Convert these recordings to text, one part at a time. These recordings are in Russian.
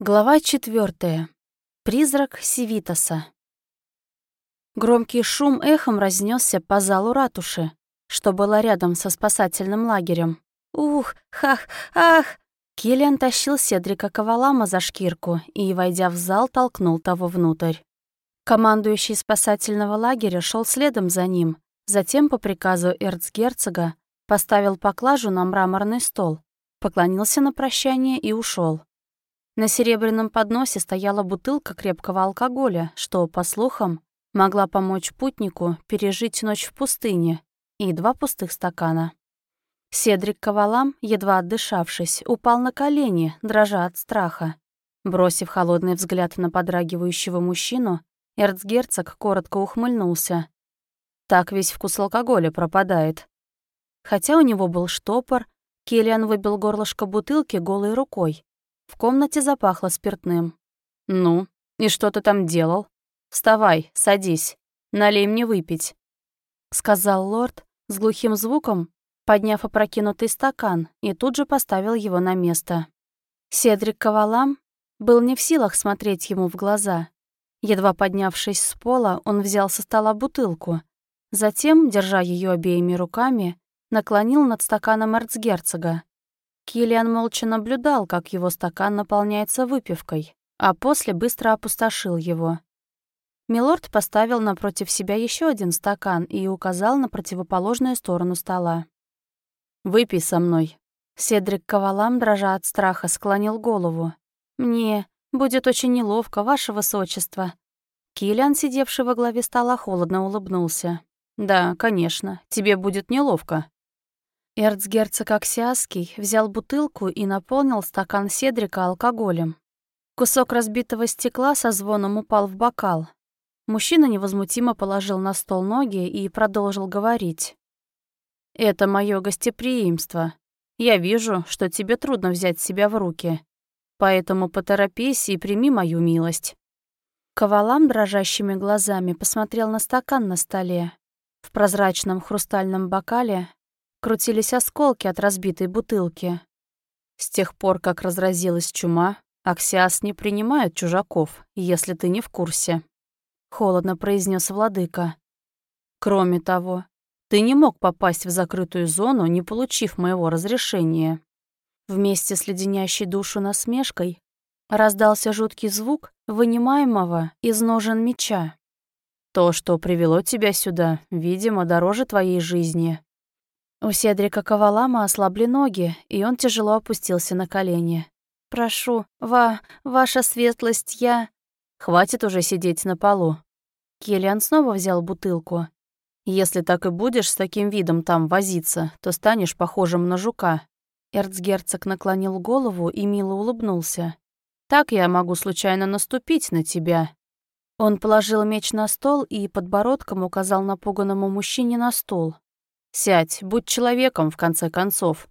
Глава четвертая. Призрак Сивитаса. Громкий шум эхом разнесся по залу ратуши, что было рядом со спасательным лагерем. Ух, хах, ах! Киллиан тащил Седрика Ковалама за шкирку и, войдя в зал, толкнул того внутрь. Командующий спасательного лагеря шел следом за ним, затем, по приказу эрцгерцога, поставил поклажу на мраморный стол, поклонился на прощание и ушел. На серебряном подносе стояла бутылка крепкого алкоголя, что, по слухам, могла помочь путнику пережить ночь в пустыне, и два пустых стакана. Седрик Ковалам, едва отдышавшись, упал на колени, дрожа от страха. Бросив холодный взгляд на подрагивающего мужчину, эрцгерцог коротко ухмыльнулся. Так весь вкус алкоголя пропадает. Хотя у него был штопор, Келлиан выбил горлышко бутылки голой рукой, в комнате запахло спиртным. «Ну, и что ты там делал? Вставай, садись, налей мне выпить», — сказал лорд с глухим звуком, подняв опрокинутый стакан, и тут же поставил его на место. Седрик Ковалам был не в силах смотреть ему в глаза. Едва поднявшись с пола, он взял со стола бутылку. Затем, держа ее обеими руками, наклонил над стаканом эрцгерцога. Килиан молча наблюдал, как его стакан наполняется выпивкой, а после быстро опустошил его. Милорд поставил напротив себя еще один стакан и указал на противоположную сторону стола. «Выпей со мной». Седрик Ковалам, дрожа от страха, склонил голову. «Мне будет очень неловко, ваше высочество». Киллиан, сидевший во главе стола, холодно улыбнулся. «Да, конечно, тебе будет неловко. Эрцгерцог Аксиаский взял бутылку и наполнил стакан Седрика алкоголем. Кусок разбитого стекла со звоном упал в бокал. Мужчина невозмутимо положил на стол ноги и продолжил говорить. «Это мое гостеприимство. Я вижу, что тебе трудно взять себя в руки. Поэтому поторопись и прими мою милость». Ковалам дрожащими глазами посмотрел на стакан на столе. В прозрачном хрустальном бокале крутились осколки от разбитой бутылки. С тех пор, как разразилась чума, Аксиас не принимает чужаков, если ты не в курсе. Холодно произнес владыка. Кроме того, ты не мог попасть в закрытую зону, не получив моего разрешения. Вместе с леденящей душу насмешкой раздался жуткий звук вынимаемого из ножен меча. То, что привело тебя сюда, видимо, дороже твоей жизни. У Седрика Ковалама ослабли ноги, и он тяжело опустился на колени. «Прошу, ва, ваша светлость, я...» «Хватит уже сидеть на полу». Келлиан снова взял бутылку. «Если так и будешь с таким видом там возиться, то станешь похожим на жука». Эрцгерцог наклонил голову и мило улыбнулся. «Так я могу случайно наступить на тебя». Он положил меч на стол и подбородком указал напуганному мужчине на стул. Сядь, будь человеком, в конце концов».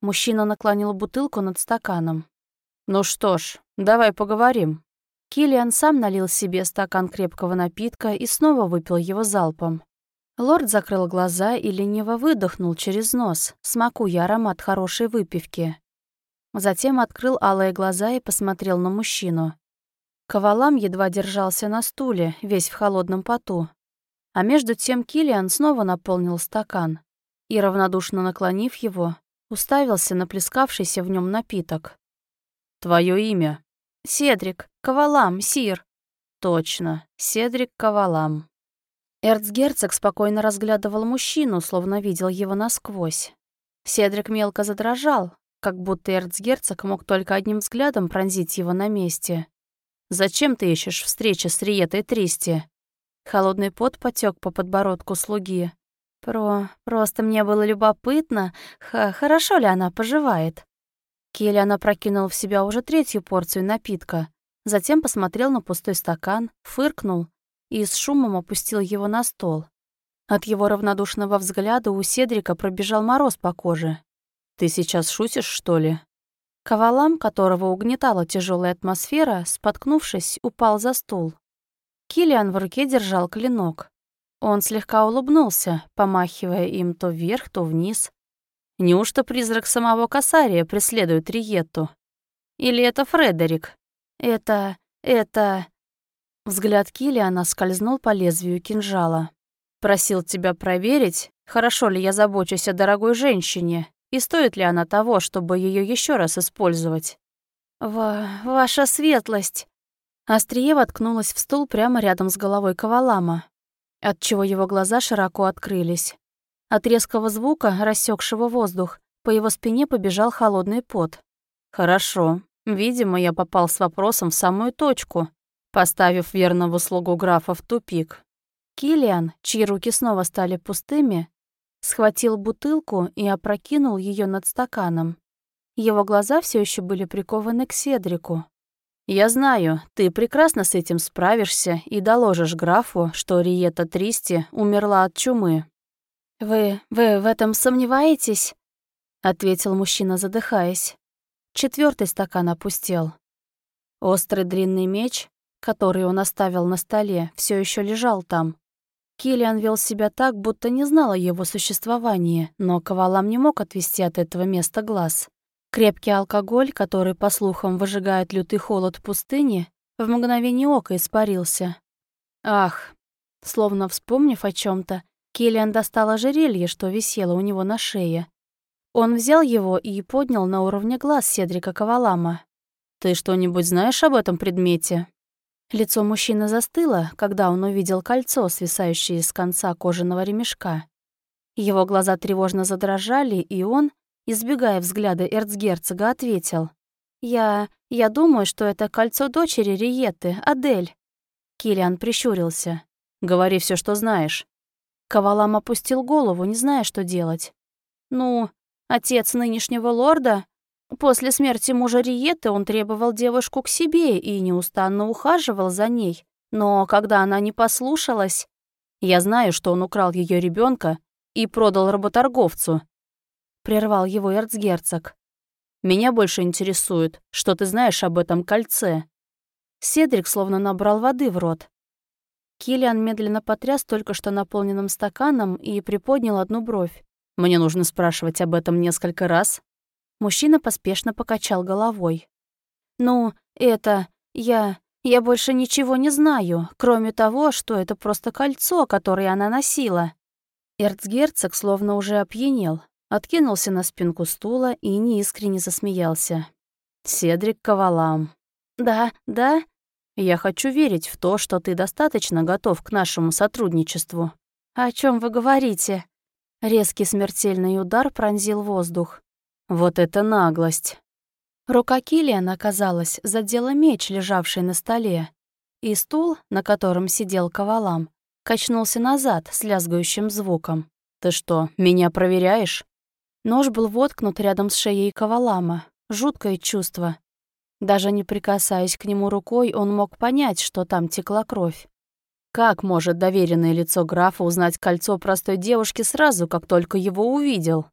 Мужчина наклонил бутылку над стаканом. «Ну что ж, давай поговорим». Киллиан сам налил себе стакан крепкого напитка и снова выпил его залпом. Лорд закрыл глаза и лениво выдохнул через нос, смакуя аромат хорошей выпивки. Затем открыл алые глаза и посмотрел на мужчину. Ковалам едва держался на стуле, весь в холодном поту, а между тем Килиан снова наполнил стакан и, равнодушно наклонив его, уставился на плескавшийся в нем напиток. «Твое имя?» «Седрик. Кавалам, сир». «Точно. Седрик Кавалам». Эрцгерцог спокойно разглядывал мужчину, словно видел его насквозь. Седрик мелко задрожал, как будто эрцгерцог мог только одним взглядом пронзить его на месте. «Зачем ты ищешь встречи с Риетой Тристи?» Холодный пот потек по подбородку слуги. Про... Просто мне было любопытно, х хорошо ли она поживает. Киллиан опрокинул в себя уже третью порцию напитка, затем посмотрел на пустой стакан, фыркнул и с шумом опустил его на стол. От его равнодушного взгляда у Седрика пробежал мороз по коже. «Ты сейчас шутишь, что ли?» Ковалам, которого угнетала тяжелая атмосфера, споткнувшись, упал за стул. Килиан в руке держал клинок. Он слегка улыбнулся, помахивая им то вверх, то вниз. Неужто призрак самого Касария преследует Риетту? Или это Фредерик? Это... это... Взгляд Киллиана скользнул по лезвию кинжала. «Просил тебя проверить, хорошо ли я забочусь о дорогой женщине, и стоит ли она того, чтобы ее еще раз использовать?» «Ва... ваша светлость!» Острие воткнулось в стул прямо рядом с головой Кавалама, отчего его глаза широко открылись. От резкого звука, рассекшего воздух, по его спине побежал холодный пот. «Хорошо. Видимо, я попал с вопросом в самую точку, поставив верного слугу графа в тупик. Килиан, чьи руки снова стали пустыми, схватил бутылку и опрокинул ее над стаканом. Его глаза все еще были прикованы к Седрику. «Я знаю, ты прекрасно с этим справишься и доложишь графу, что Риета Тристи умерла от чумы». «Вы... вы в этом сомневаетесь?» — ответил мужчина, задыхаясь. Четвертый стакан опустел. Острый длинный меч, который он оставил на столе, все еще лежал там. Киллиан вел себя так, будто не знал о его существовании, но Ковалам не мог отвести от этого места глаз. Крепкий алкоголь, который, по слухам, выжигает лютый холод пустыни, в мгновение ока испарился. Ах, словно вспомнив о чем то Киллиан достал ожерелье, что висело у него на шее. Он взял его и поднял на уровне глаз Седрика Ковалама. «Ты что-нибудь знаешь об этом предмете?» Лицо мужчины застыло, когда он увидел кольцо, свисающее с конца кожаного ремешка. Его глаза тревожно задрожали, и он, избегая взгляда эрцгерцога, ответил. «Я... я думаю, что это кольцо дочери Риеты, Адель». Килиан прищурился. «Говори все, что знаешь». Кавалам опустил голову, не зная, что делать. «Ну, отец нынешнего лорда После смерти мужа Риеты он требовал девушку к себе и неустанно ухаживал за ней. Но когда она не послушалась... Я знаю, что он украл ее ребенка и продал работорговцу. Прервал его эрцгерцог. Меня больше интересует, что ты знаешь об этом кольце. Седрик словно набрал воды в рот. Килиан медленно потряс только что наполненным стаканом и приподнял одну бровь. Мне нужно спрашивать об этом несколько раз. Мужчина поспешно покачал головой. «Ну, это... я... я больше ничего не знаю, кроме того, что это просто кольцо, которое она носила». Эрцгерцог словно уже опьянел, откинулся на спинку стула и неискренне засмеялся. «Седрик Ковалам». «Да, да?» «Я хочу верить в то, что ты достаточно готов к нашему сотрудничеству». «О чем вы говорите?» Резкий смертельный удар пронзил воздух. Вот это наглость. Рука Киллиана, казалось, задела меч, лежавший на столе, и стул, на котором сидел Ковалам, качнулся назад с лязгающим звуком. «Ты что, меня проверяешь?» Нож был воткнут рядом с шеей Ковалама. Жуткое чувство. Даже не прикасаясь к нему рукой, он мог понять, что там текла кровь. Как может доверенное лицо графа узнать кольцо простой девушки сразу, как только его увидел?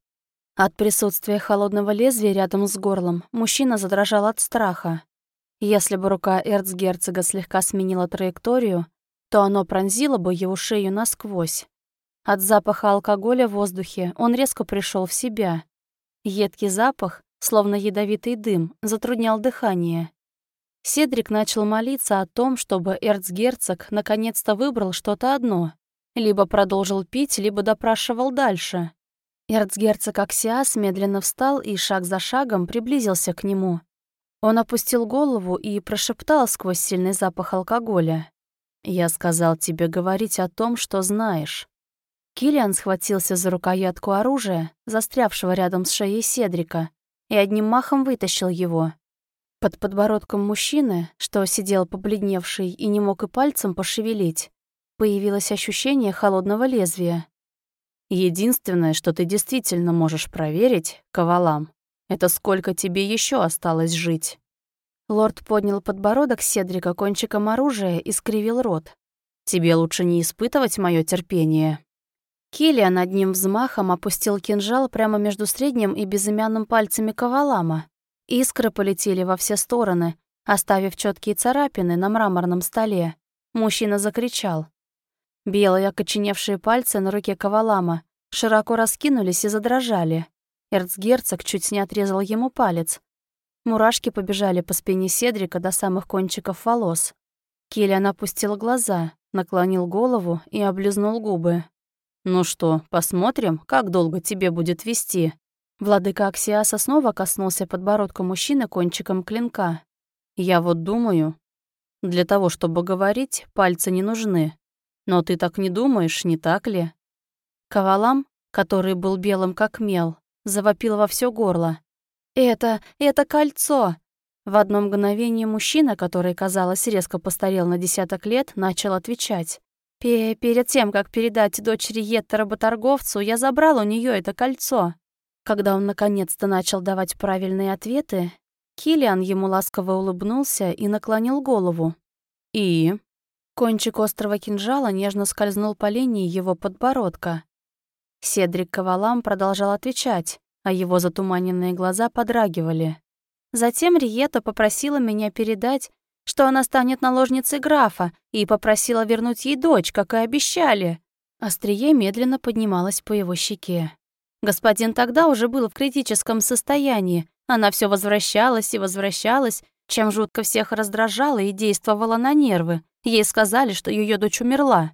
От присутствия холодного лезвия рядом с горлом мужчина задрожал от страха. Если бы рука эрцгерцога слегка сменила траекторию, то оно пронзило бы его шею насквозь. От запаха алкоголя в воздухе он резко пришел в себя. Едкий запах, словно ядовитый дым, затруднял дыхание. Седрик начал молиться о том, чтобы эрцгерцог наконец-то выбрал что-то одно. Либо продолжил пить, либо допрашивал дальше. Эрцгерцог Аксиас медленно встал и шаг за шагом приблизился к нему. Он опустил голову и прошептал сквозь сильный запах алкоголя. «Я сказал тебе говорить о том, что знаешь». Киллиан схватился за рукоятку оружия, застрявшего рядом с шеей Седрика, и одним махом вытащил его. Под подбородком мужчины, что сидел побледневший и не мог и пальцем пошевелить, появилось ощущение холодного лезвия. Единственное, что ты действительно можешь проверить, Ковалам, это сколько тебе еще осталось жить. Лорд поднял подбородок Седрика кончиком оружия и скривил рот. Тебе лучше не испытывать мое терпение. Киллиан одним взмахом опустил кинжал прямо между средним и безымянным пальцами Ковалама. Искры полетели во все стороны, оставив четкие царапины на мраморном столе. Мужчина закричал. Белые окоченевшие пальцы на руке Кавалама широко раскинулись и задрожали. Эрцгерцог чуть не отрезал ему палец. Мурашки побежали по спине Седрика до самых кончиков волос. Киллиан опустил глаза, наклонил голову и облизнул губы. «Ну что, посмотрим, как долго тебе будет вести?» Владыка Аксиаса снова коснулся подбородка мужчины кончиком клинка. «Я вот думаю, для того, чтобы говорить, пальцы не нужны. Но ты так не думаешь, не так ли?» Кавалам, который был белым как мел, завопил во все горло. «Это... это кольцо!» В одно мгновение мужчина, который, казалось, резко постарел на десяток лет, начал отвечать. «Перед тем, как передать дочери Етта работорговцу, я забрал у нее это кольцо». Когда он наконец-то начал давать правильные ответы, Килиан ему ласково улыбнулся и наклонил голову. «И?» Кончик острого кинжала нежно скользнул по линии его подбородка. Седрик Ковалам продолжал отвечать, а его затуманенные глаза подрагивали. Затем Риета попросила меня передать, что она станет наложницей графа, и попросила вернуть ей дочь, как и обещали. Острие медленно поднималось по его щеке. Господин тогда уже был в критическом состоянии. Она все возвращалась и возвращалась, чем жутко всех раздражала и действовала на нервы. Ей сказали, что ее дочь умерла.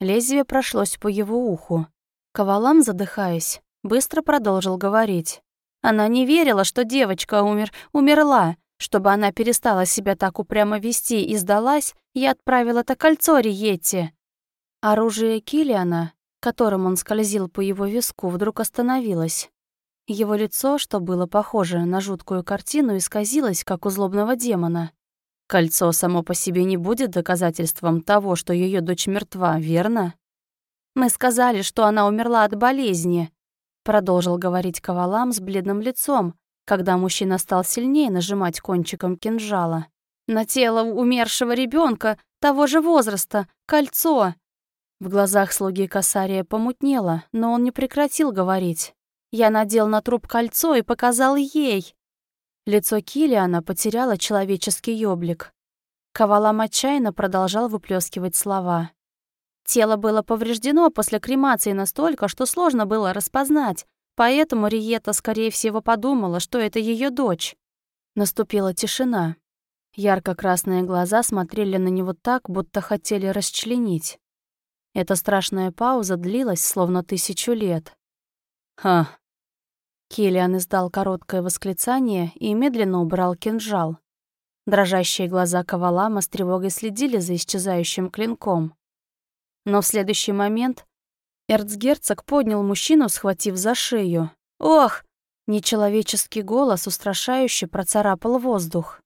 Лезвие прошлось по его уху. Ковалам, задыхаясь, быстро продолжил говорить. Она не верила, что девочка умер, умерла. Чтобы она перестала себя так упрямо вести и сдалась, я отправила это кольцо Риетте. Оружие Килиана, которым он скользил по его виску, вдруг остановилось. Его лицо, что было похоже на жуткую картину, исказилось, как у злобного демона. Кольцо само по себе не будет доказательством того, что ее дочь мертва, верно? Мы сказали, что она умерла от болезни, продолжил говорить Ковалам с бледным лицом, когда мужчина стал сильнее нажимать кончиком кинжала. На тело умершего ребенка того же возраста, кольцо. В глазах слуги Касария помутнело, но он не прекратил говорить. Я надел на труп кольцо и показал ей. Лицо Килиана потеряло человеческий облик. Ковалам отчаянно продолжал выплескивать слова. Тело было повреждено после кремации настолько, что сложно было распознать, поэтому Риета, скорее всего, подумала, что это ее дочь. Наступила тишина. Ярко-красные глаза смотрели на него так, будто хотели расчленить. Эта страшная пауза длилась, словно тысячу лет. «Ха!» Киллиан издал короткое восклицание и медленно убрал кинжал. Дрожащие глаза Кавалама с тревогой следили за исчезающим клинком. Но в следующий момент эрцгерцог поднял мужчину, схватив за шею. «Ох!» Нечеловеческий голос устрашающе процарапал воздух.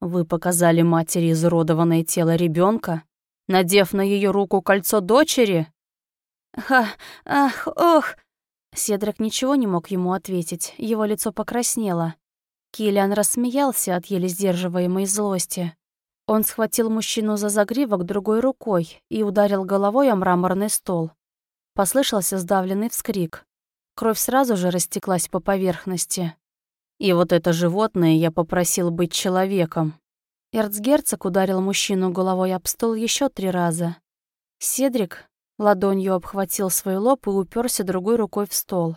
«Вы показали матери изуродованное тело ребенка, надев на ее руку кольцо дочери?» «Ха! Ах! Ох!» Седрик ничего не мог ему ответить, его лицо покраснело. Киллиан рассмеялся от еле сдерживаемой злости. Он схватил мужчину за загривок другой рукой и ударил головой о мраморный стол. Послышался сдавленный вскрик. Кровь сразу же растеклась по поверхности. И вот это животное я попросил быть человеком. Эрцгерцог ударил мужчину головой об стол еще три раза. Седрик ладонью обхватил свой лоб и уперся другой рукой в стол.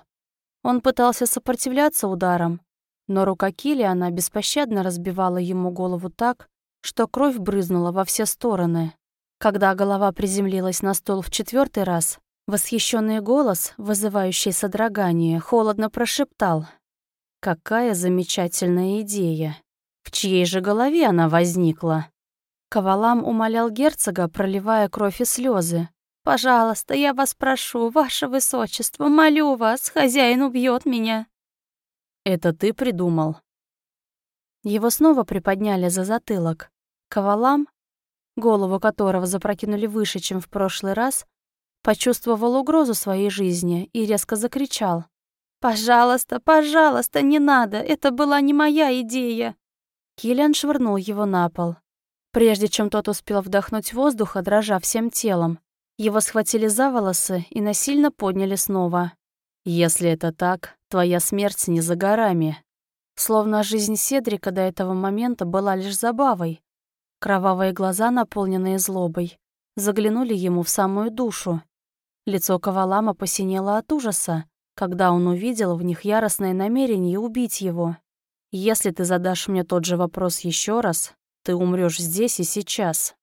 Он пытался сопротивляться ударам, но рука Килиана беспощадно разбивала ему голову так, что кровь брызнула во все стороны. Когда голова приземлилась на стол в четвертый раз, восхищенный голос, вызывающий содрогание, холодно прошептал. «Какая замечательная идея! В чьей же голове она возникла?» Ковалам умолял герцога, проливая кровь и слезы. «Пожалуйста, я вас прошу, ваше высочество, молю вас, хозяин убьет меня». «Это ты придумал?» Его снова приподняли за затылок. Кавалам, голову которого запрокинули выше, чем в прошлый раз, почувствовал угрозу своей жизни и резко закричал. «Пожалуйста, пожалуйста, не надо, это была не моя идея!» Киллиан швырнул его на пол. Прежде чем тот успел вдохнуть воздуха, дрожа всем телом, его схватили за волосы и насильно подняли снова. «Если это так, твоя смерть не за горами». Словно жизнь Седрика до этого момента была лишь забавой, Кровавые глаза, наполненные злобой, заглянули ему в самую душу. Лицо Кавалама посинело от ужаса, когда он увидел в них яростное намерение убить его. Если ты задашь мне тот же вопрос еще раз, ты умрешь здесь и сейчас.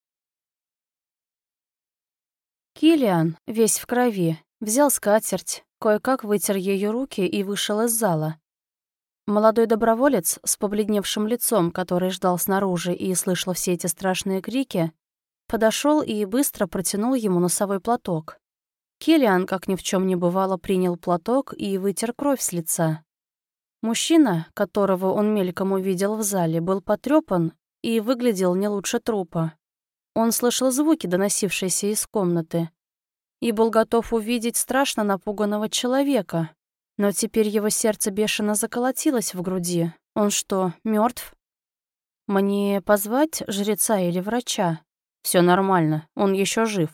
Килиан, весь в крови, взял скатерть, кое-как вытер ее руки и вышел из зала. Молодой доброволец с побледневшим лицом, который ждал снаружи и слышал все эти страшные крики, подошел и быстро протянул ему носовой платок. Килиан, как ни в чем не бывало, принял платок и вытер кровь с лица. Мужчина, которого он мельком увидел в зале, был потрепан и выглядел не лучше трупа. Он слышал звуки, доносившиеся из комнаты, и был готов увидеть страшно напуганного человека. Но теперь его сердце бешено заколотилось в груди. Он что, мертв? Мне позвать жреца или врача? Все нормально, он еще жив.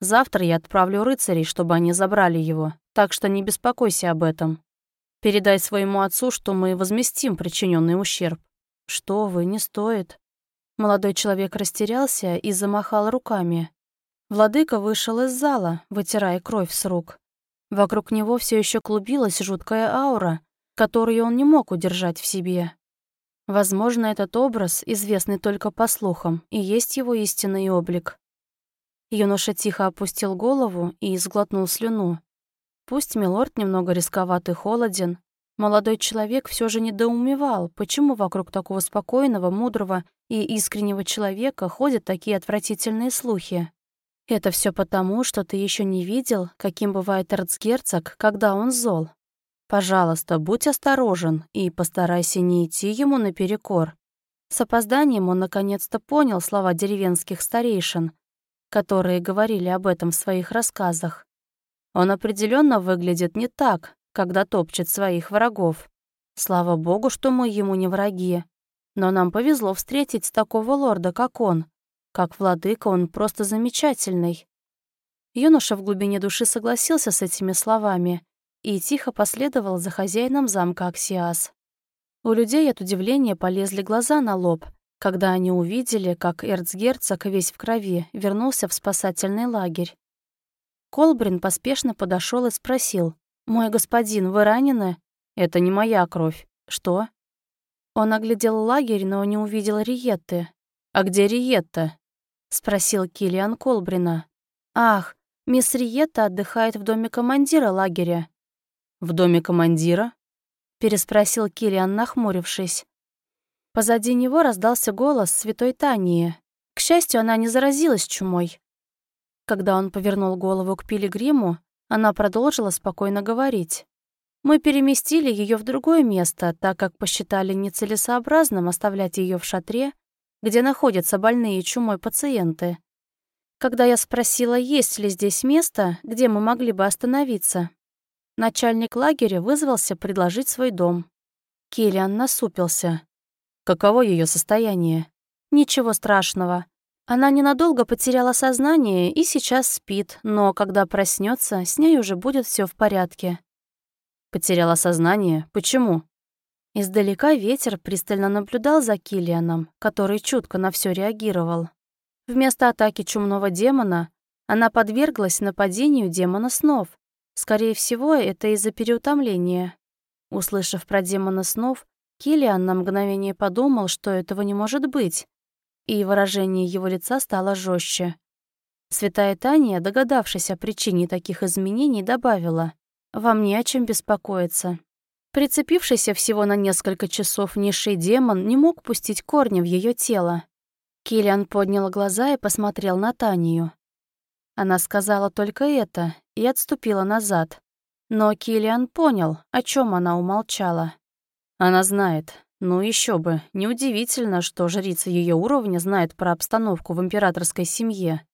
Завтра я отправлю рыцарей, чтобы они забрали его, так что не беспокойся об этом. Передай своему отцу, что мы возместим причиненный ущерб. Что вы, не стоит. Молодой человек растерялся и замахал руками. Владыка вышел из зала, вытирая кровь с рук. Вокруг него все еще клубилась жуткая аура, которую он не мог удержать в себе. Возможно, этот образ, известный только по слухам, и есть его истинный облик. Юноша тихо опустил голову и сглотнул слюну. Пусть Милорд немного рисковат и холоден, молодой человек все же недоумевал, почему вокруг такого спокойного, мудрого и искреннего человека ходят такие отвратительные слухи. Это все потому, что ты еще не видел, каким бывает эрцгерцог, когда он зол. Пожалуйста, будь осторожен и постарайся не идти ему наперекор. С опозданием он наконец-то понял слова деревенских старейшин, которые говорили об этом в своих рассказах. Он определенно выглядит не так, когда топчет своих врагов. Слава богу, что мы ему не враги. Но нам повезло встретить такого лорда, как он. Как владыка он просто замечательный. Юноша в глубине души согласился с этими словами и тихо последовал за хозяином замка Аксиас. У людей от удивления полезли глаза на лоб, когда они увидели, как эрцгерцог весь в крови вернулся в спасательный лагерь. Колбрин поспешно подошел и спросил. «Мой господин, вы ранены?» «Это не моя кровь. Что?» Он оглядел лагерь, но не увидел Риетты. «А где Риетта?» — спросил Килиан Колбрина. «Ах, мисс Риетта отдыхает в доме командира лагеря». «В доме командира?» — переспросил Килиан, нахмурившись. Позади него раздался голос святой Тании. К счастью, она не заразилась чумой. Когда он повернул голову к пилигриму, она продолжила спокойно говорить. «Мы переместили ее в другое место, так как посчитали нецелесообразным оставлять ее в шатре, где находятся больные чумой пациенты. Когда я спросила, есть ли здесь место, где мы могли бы остановиться, начальник лагеря вызвался предложить свой дом. Киллиан насупился. Каково ее состояние? Ничего страшного. Она ненадолго потеряла сознание и сейчас спит, но когда проснется, с ней уже будет все в порядке. Потеряла сознание? Почему? Издалека ветер пристально наблюдал за Килианом, который чутко на все реагировал. Вместо атаки чумного демона она подверглась нападению демона снов. Скорее всего, это из-за переутомления. Услышав про демона снов, Килиан на мгновение подумал, что этого не может быть, и выражение его лица стало жестче. Святая Таня, догадавшись о причине таких изменений, добавила, «Вам не о чем беспокоиться». Прицепившийся всего на несколько часов низший демон не мог пустить корни в ее тело. Киллиан поднял глаза и посмотрел на Танию. Она сказала только это и отступила назад. Но Киллиан понял, о чем она умолчала. Она знает, ну еще бы, неудивительно, что жрица ее уровня знает про обстановку в императорской семье.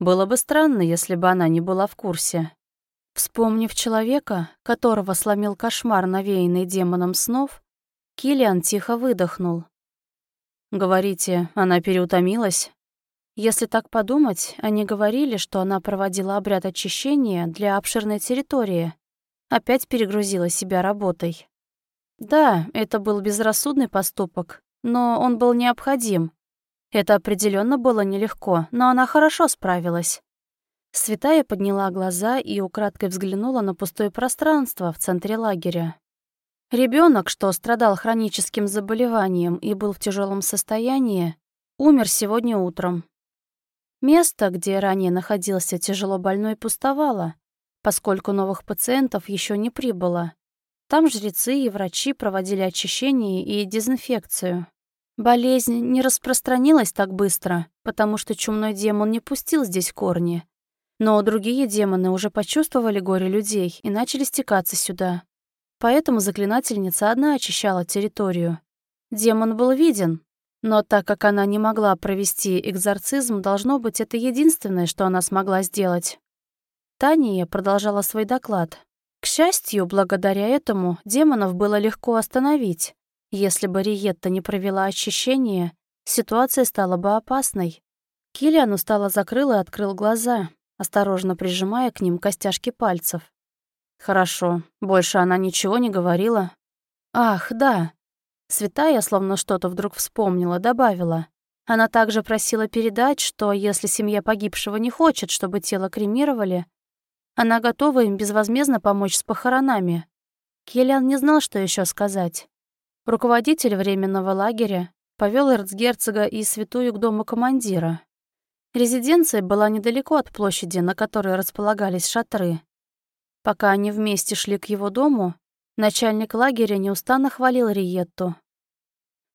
Было бы странно, если бы она не была в курсе. Вспомнив человека, которого сломил кошмар, навеянный демоном снов, Килиан тихо выдохнул. «Говорите, она переутомилась?» Если так подумать, они говорили, что она проводила обряд очищения для обширной территории. Опять перегрузила себя работой. Да, это был безрассудный поступок, но он был необходим. Это определенно было нелегко, но она хорошо справилась. Святая подняла глаза и украдкой взглянула на пустое пространство в центре лагеря. Ребенок, что страдал хроническим заболеванием и был в тяжелом состоянии, умер сегодня утром. Место, где ранее находился тяжело больной, пустовало, поскольку новых пациентов еще не прибыло. Там жрецы и врачи проводили очищение и дезинфекцию. Болезнь не распространилась так быстро, потому что чумной демон не пустил здесь корни. Но другие демоны уже почувствовали горе людей и начали стекаться сюда. Поэтому заклинательница одна очищала территорию. Демон был виден, но так как она не могла провести экзорцизм, должно быть, это единственное, что она смогла сделать. Тания продолжала свой доклад. К счастью, благодаря этому демонов было легко остановить. Если бы Риетта не провела очищение, ситуация стала бы опасной. Киллиан устало закрыл и открыл глаза, осторожно прижимая к ним костяшки пальцев. Хорошо, больше она ничего не говорила. Ах, да. Святая, словно что-то вдруг вспомнила, добавила. Она также просила передать, что если семья погибшего не хочет, чтобы тело кремировали, она готова им безвозмездно помочь с похоронами. Киллиан не знал, что еще сказать. Руководитель временного лагеря повел эрцгерцога и святую к дому командира. Резиденция была недалеко от площади, на которой располагались шатры. Пока они вместе шли к его дому, начальник лагеря неустанно хвалил Риетту.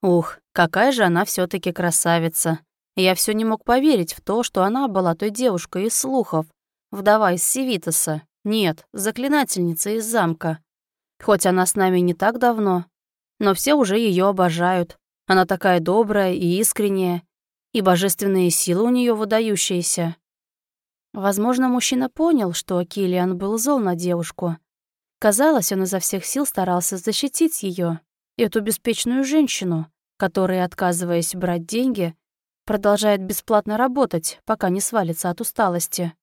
«Ух, какая же она все таки красавица! Я все не мог поверить в то, что она была той девушкой из слухов, вдова из Севитоса. Нет, заклинательница из замка. Хоть она с нами не так давно, но все уже ее обожают. Она такая добрая и искренняя, и божественные силы у нее выдающиеся. Возможно, мужчина понял, что Килиан был зол на девушку. Казалось, он изо всех сил старался защитить ее, эту беспечную женщину, которая, отказываясь брать деньги, продолжает бесплатно работать, пока не свалится от усталости.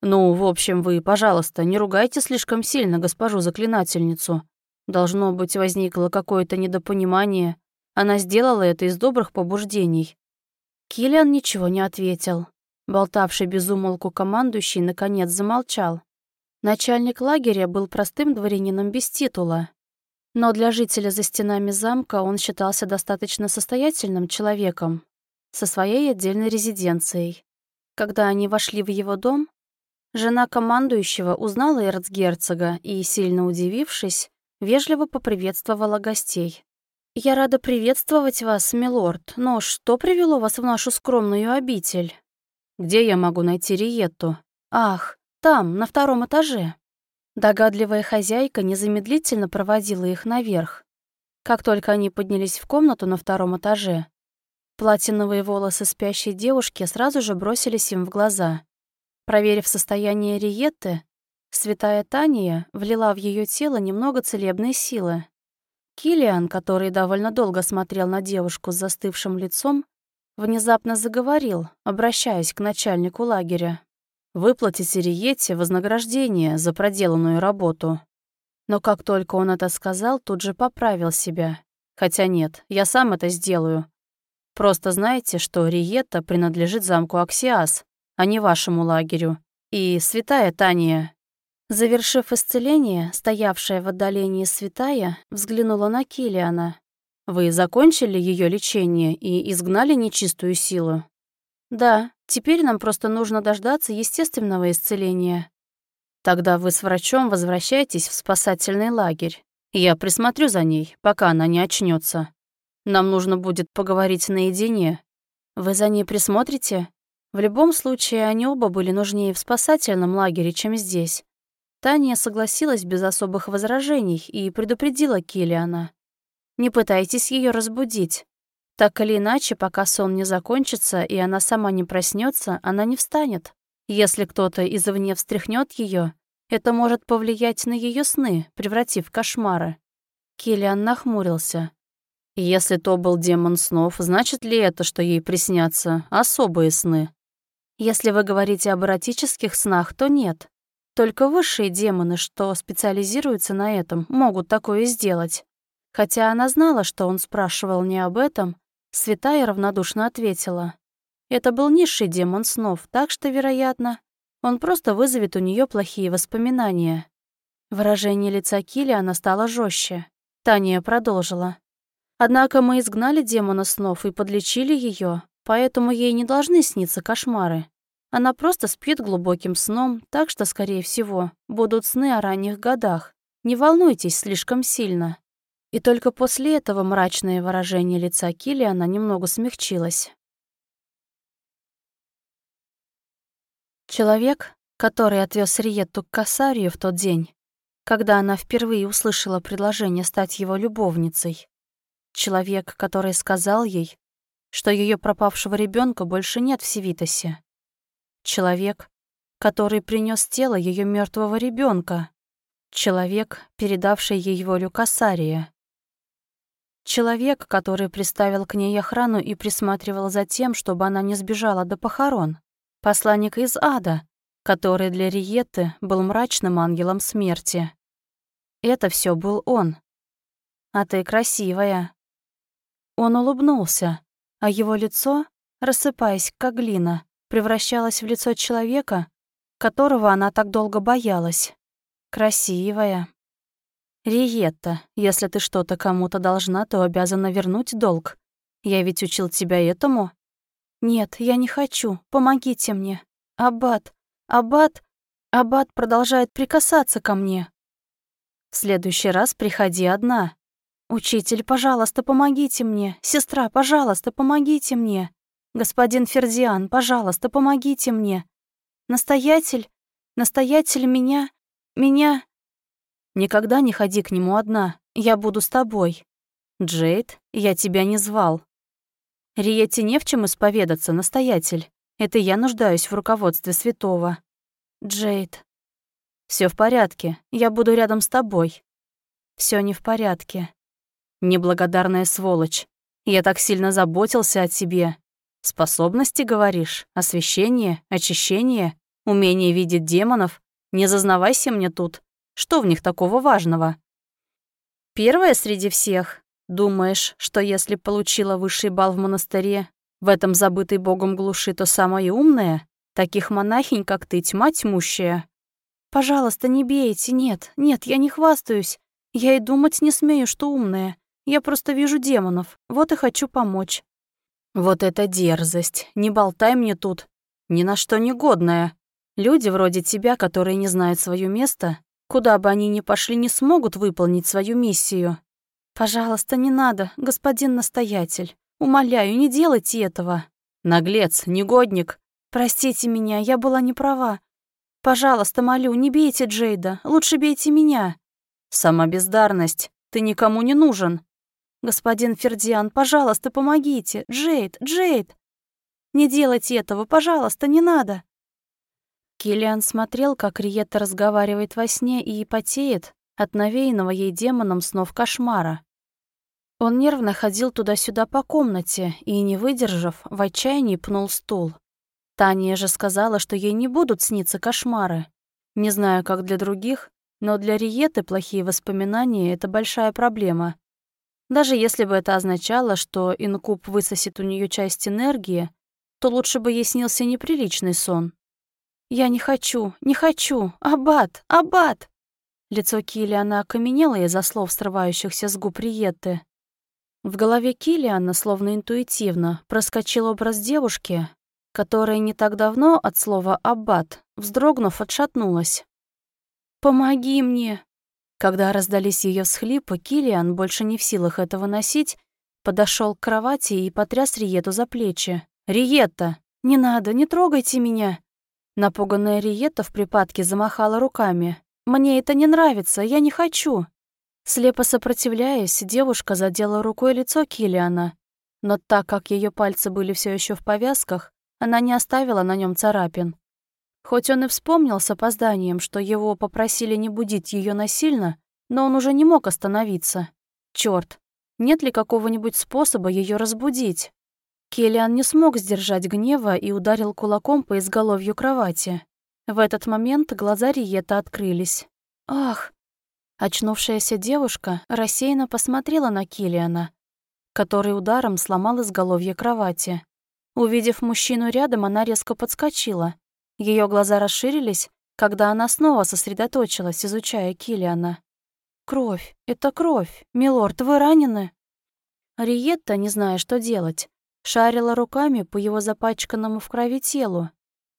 «Ну, в общем, вы, пожалуйста, не ругайте слишком сильно госпожу заклинательницу. Должно быть, возникло какое-то недопонимание. Она сделала это из добрых побуждений. Киллиан ничего не ответил. Болтавший безумолку командующий наконец замолчал. Начальник лагеря был простым дворянином без титула. Но для жителя за стенами замка он считался достаточно состоятельным человеком, со своей отдельной резиденцией. Когда они вошли в его дом, жена командующего узнала эрцгерцога и, сильно удивившись, вежливо поприветствовала гостей. «Я рада приветствовать вас, милорд, но что привело вас в нашу скромную обитель?» «Где я могу найти Риетту?» «Ах, там, на втором этаже». Догадливая хозяйка незамедлительно проводила их наверх. Как только они поднялись в комнату на втором этаже, платиновые волосы спящей девушки сразу же бросились им в глаза. Проверив состояние Риетты, Святая Тания влила в ее тело немного целебной силы. Килиан, который довольно долго смотрел на девушку с застывшим лицом, внезапно заговорил, обращаясь к начальнику лагеря. «Выплатите Риете вознаграждение за проделанную работу». Но как только он это сказал, тут же поправил себя. «Хотя нет, я сам это сделаю. Просто знайте, что Риетта принадлежит замку Аксиас, а не вашему лагерю. И, святая Тания, Завершив исцеление, стоявшая в отдалении святая взглянула на Килиана. «Вы закончили ее лечение и изгнали нечистую силу?» «Да, теперь нам просто нужно дождаться естественного исцеления». «Тогда вы с врачом возвращайтесь в спасательный лагерь. Я присмотрю за ней, пока она не очнется. Нам нужно будет поговорить наедине. Вы за ней присмотрите?» В любом случае, они оба были нужнее в спасательном лагере, чем здесь. Таня согласилась без особых возражений и предупредила Килиана. «Не пытайтесь ее разбудить. Так или иначе, пока сон не закончится и она сама не проснется, она не встанет. Если кто-то извне встряхнет ее, это может повлиять на ее сны, превратив в кошмары». Килиан нахмурился. «Если то был демон снов, значит ли это, что ей приснятся особые сны?» «Если вы говорите об эротических снах, то нет. Только высшие демоны, что специализируются на этом, могут такое сделать. Хотя она знала, что он спрашивал не об этом, Святая равнодушно ответила. Это был низший демон снов, так что, вероятно, он просто вызовет у нее плохие воспоминания. Выражение лица Килиана стало жестче. Таня продолжила. Однако мы изгнали демона снов и подлечили ее, поэтому ей не должны сниться кошмары. Она просто спит глубоким сном, так что, скорее всего, будут сны о ранних годах. Не волнуйтесь слишком сильно. И только после этого мрачное выражение лица Килиана немного смягчилось. Человек, который отвез Риетту к Касарию в тот день, когда она впервые услышала предложение стать его любовницей. Человек, который сказал ей, что ее пропавшего ребенка больше нет в Севитосе. Человек, который принес тело ее мертвого ребенка. Человек, передавший ей волю Касария. Человек, который приставил к ней охрану и присматривал за тем, чтобы она не сбежала до похорон. Посланник из ада, который для Риетты был мрачным ангелом смерти. Это все был он. А ты красивая. Он улыбнулся, а его лицо, рассыпаясь как глина, превращалось в лицо человека, которого она так долго боялась. Красивая. Риетта, если ты что-то кому-то должна, то обязана вернуть долг. Я ведь учил тебя этому. Нет, я не хочу. Помогите мне. Аббат, Аббат, Аббат продолжает прикасаться ко мне. В следующий раз приходи одна. Учитель, пожалуйста, помогите мне. Сестра, пожалуйста, помогите мне. Господин Фердиан, пожалуйста, помогите мне. Настоятель, настоятель меня, меня... Никогда не ходи к нему одна, я буду с тобой. Джейд, я тебя не звал. Риете не в чем исповедаться, настоятель. Это я нуждаюсь в руководстве святого. Джейд. Все в порядке, я буду рядом с тобой. Все не в порядке. Неблагодарная сволочь. Я так сильно заботился о тебе. Способности, говоришь? Освещение? Очищение? Умение видеть демонов? Не зазнавайся мне тут. Что в них такого важного? Первое среди всех. Думаешь, что если получила высший бал в монастыре, в этом забытой богом глуши, то самое умное? Таких монахинь, как ты, тьма тьмущая. Пожалуйста, не бейте, нет, нет, я не хвастаюсь. Я и думать не смею, что умная. Я просто вижу демонов, вот и хочу помочь. Вот это дерзость, не болтай мне тут. Ни на что не годная. Люди вроде тебя, которые не знают свое место, Куда бы они ни пошли, не смогут выполнить свою миссию. Пожалуйста, не надо, господин настоятель. Умоляю, не делайте этого. Наглец, негодник. Простите меня, я была не права. Пожалуйста, молю, не бейте Джейда, лучше бейте меня. Сама бездарность. Ты никому не нужен. Господин Фердиан, пожалуйста, помогите. Джейд, Джейд. Не делайте этого, пожалуйста, не надо. Киллиан смотрел, как Риетта разговаривает во сне и потеет от навеянного ей демоном снов кошмара. Он нервно ходил туда-сюда по комнате и, не выдержав, в отчаянии пнул стул. Таня же сказала, что ей не будут сниться кошмары. Не знаю, как для других, но для Риеты плохие воспоминания — это большая проблема. Даже если бы это означало, что инкуб высосет у нее часть энергии, то лучше бы ей снился неприличный сон. «Я не хочу, не хочу! Аббат! Аббат!» Лицо Килиана окаменело из-за слов, срывающихся с губ Риетты. В голове Килиана, словно интуитивно, проскочил образ девушки, которая не так давно от слова «аббат», вздрогнув, отшатнулась. «Помоги мне!» Когда раздались ее всхлипы, Килиан, больше не в силах этого носить, подошел к кровати и потряс Риету за плечи. «Риетта! Не надо, не трогайте меня!» Напуганная Риетта в припадке замахала руками. «Мне это не нравится, я не хочу!» Слепо сопротивляясь, девушка задела рукой лицо Килиана, но так как ее пальцы были все еще в повязках, она не оставила на нем царапин. Хоть он и вспомнил с опозданием, что его попросили не будить ее насильно, но он уже не мог остановиться. Черт, нет ли какого-нибудь способа ее разбудить? Келлиан не смог сдержать гнева и ударил кулаком по изголовью кровати. В этот момент глаза Риета открылись. «Ах!» Очнувшаяся девушка рассеянно посмотрела на Килиана, который ударом сломал изголовье кровати. Увидев мужчину рядом, она резко подскочила. Ее глаза расширились, когда она снова сосредоточилась, изучая Килиана. Кровь, это кровь. Милорд, вы ранены?» Риетта, не зная, что делать, шарила руками по его запачканному в крови телу.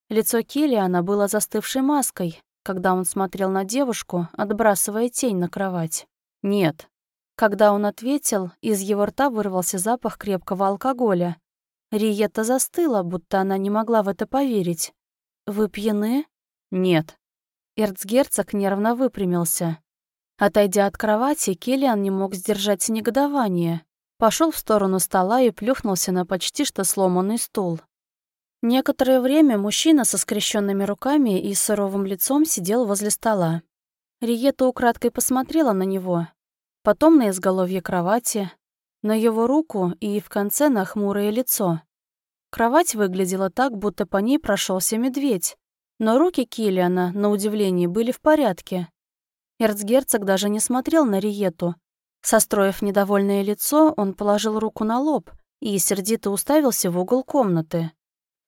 Лицо Киллиана было застывшей маской, когда он смотрел на девушку, отбрасывая тень на кровать. «Нет». Когда он ответил, из его рта вырвался запах крепкого алкоголя. Риетта застыла, будто она не могла в это поверить. «Вы пьяны?» «Нет». Эрцгерцог нервно выпрямился. Отойдя от кровати, Киллиан не мог сдержать негодование. Пошел в сторону стола и плюхнулся на почти что сломанный стул. Некоторое время мужчина со скрещенными руками и суровым лицом сидел возле стола. Риета украдкой посмотрела на него, потом на изголовье кровати, на его руку и в конце на хмурое лицо. Кровать выглядела так, будто по ней прошелся медведь, но руки Киллиана, на удивление, были в порядке. Эрцгерцог даже не смотрел на Риету. Состроив недовольное лицо, он положил руку на лоб и сердито уставился в угол комнаты.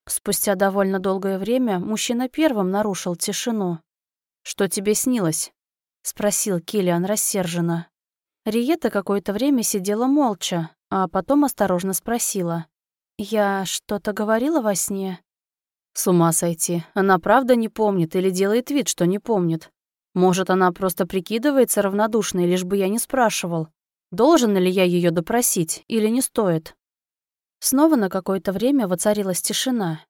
Спустя довольно долгое время мужчина первым нарушил тишину. «Что тебе снилось?» — спросил Килиан рассерженно. Риета какое-то время сидела молча, а потом осторожно спросила. «Я что-то говорила во сне?» «С ума сойти. Она правда не помнит или делает вид, что не помнит? Может, она просто прикидывается равнодушной, лишь бы я не спрашивал, должен ли я ее допросить или не стоит?» Снова на какое-то время воцарилась тишина.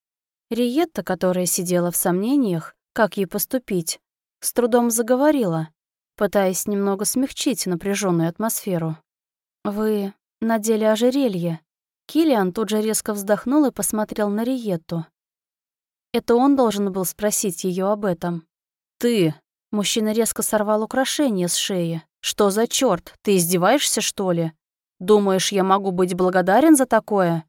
Риетта, которая сидела в сомнениях, как ей поступить, с трудом заговорила, пытаясь немного смягчить напряженную атмосферу. «Вы надели ожерелье». Килиан тут же резко вздохнул и посмотрел на Риетту. Это он должен был спросить ее об этом. «Ты...» Мужчина резко сорвал украшение с шеи. «Что за черт? Ты издеваешься, что ли? Думаешь, я могу быть благодарен за такое?»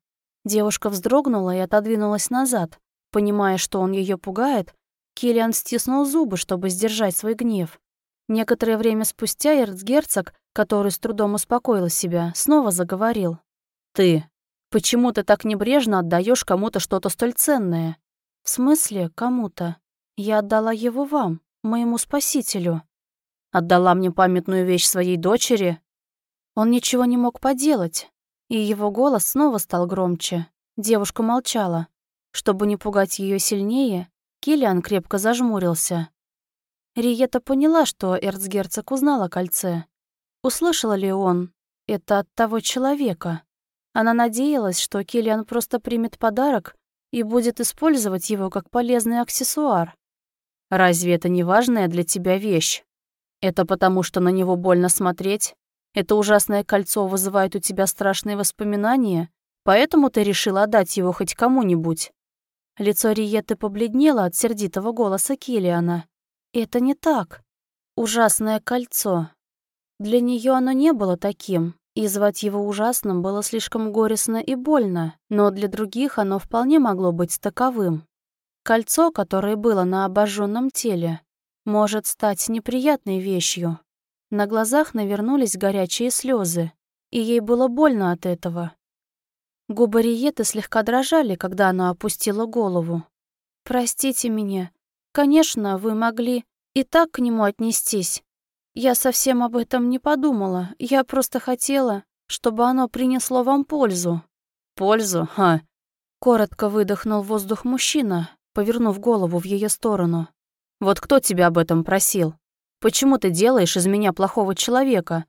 Девушка вздрогнула и отодвинулась назад. Понимая, что он ее пугает, Киллиан стиснул зубы, чтобы сдержать свой гнев. Некоторое время спустя эрцгерцог, который с трудом успокоил себя, снова заговорил. «Ты, почему ты так небрежно отдаешь кому-то что-то столь ценное?» «В смысле, кому-то? Я отдала его вам, моему спасителю». «Отдала мне памятную вещь своей дочери?» Он ничего не мог поделать, и его голос снова стал громче. Девушка молчала. Чтобы не пугать ее сильнее, Киллиан крепко зажмурился. Риета поняла, что эрцгерцог узнал о кольце. Услышал ли он это от того человека? Она надеялась, что Киллиан просто примет подарок и будет использовать его как полезный аксессуар. «Разве это не важная для тебя вещь? Это потому, что на него больно смотреть?» Это ужасное кольцо вызывает у тебя страшные воспоминания, поэтому ты решила отдать его хоть кому-нибудь». Лицо Риеты побледнело от сердитого голоса Килиана. «Это не так. Ужасное кольцо. Для нее оно не было таким, и звать его ужасным было слишком горестно и больно, но для других оно вполне могло быть таковым. Кольцо, которое было на обожженном теле, может стать неприятной вещью, на глазах навернулись горячие слезы, и ей было больно от этого. Губы Риеты слегка дрожали, когда она опустила голову. «Простите меня. Конечно, вы могли и так к нему отнестись. Я совсем об этом не подумала. Я просто хотела, чтобы оно принесло вам пользу». «Пользу? Ха!» Коротко выдохнул воздух мужчина, повернув голову в ее сторону. «Вот кто тебя об этом просил?» Почему ты делаешь из меня плохого человека?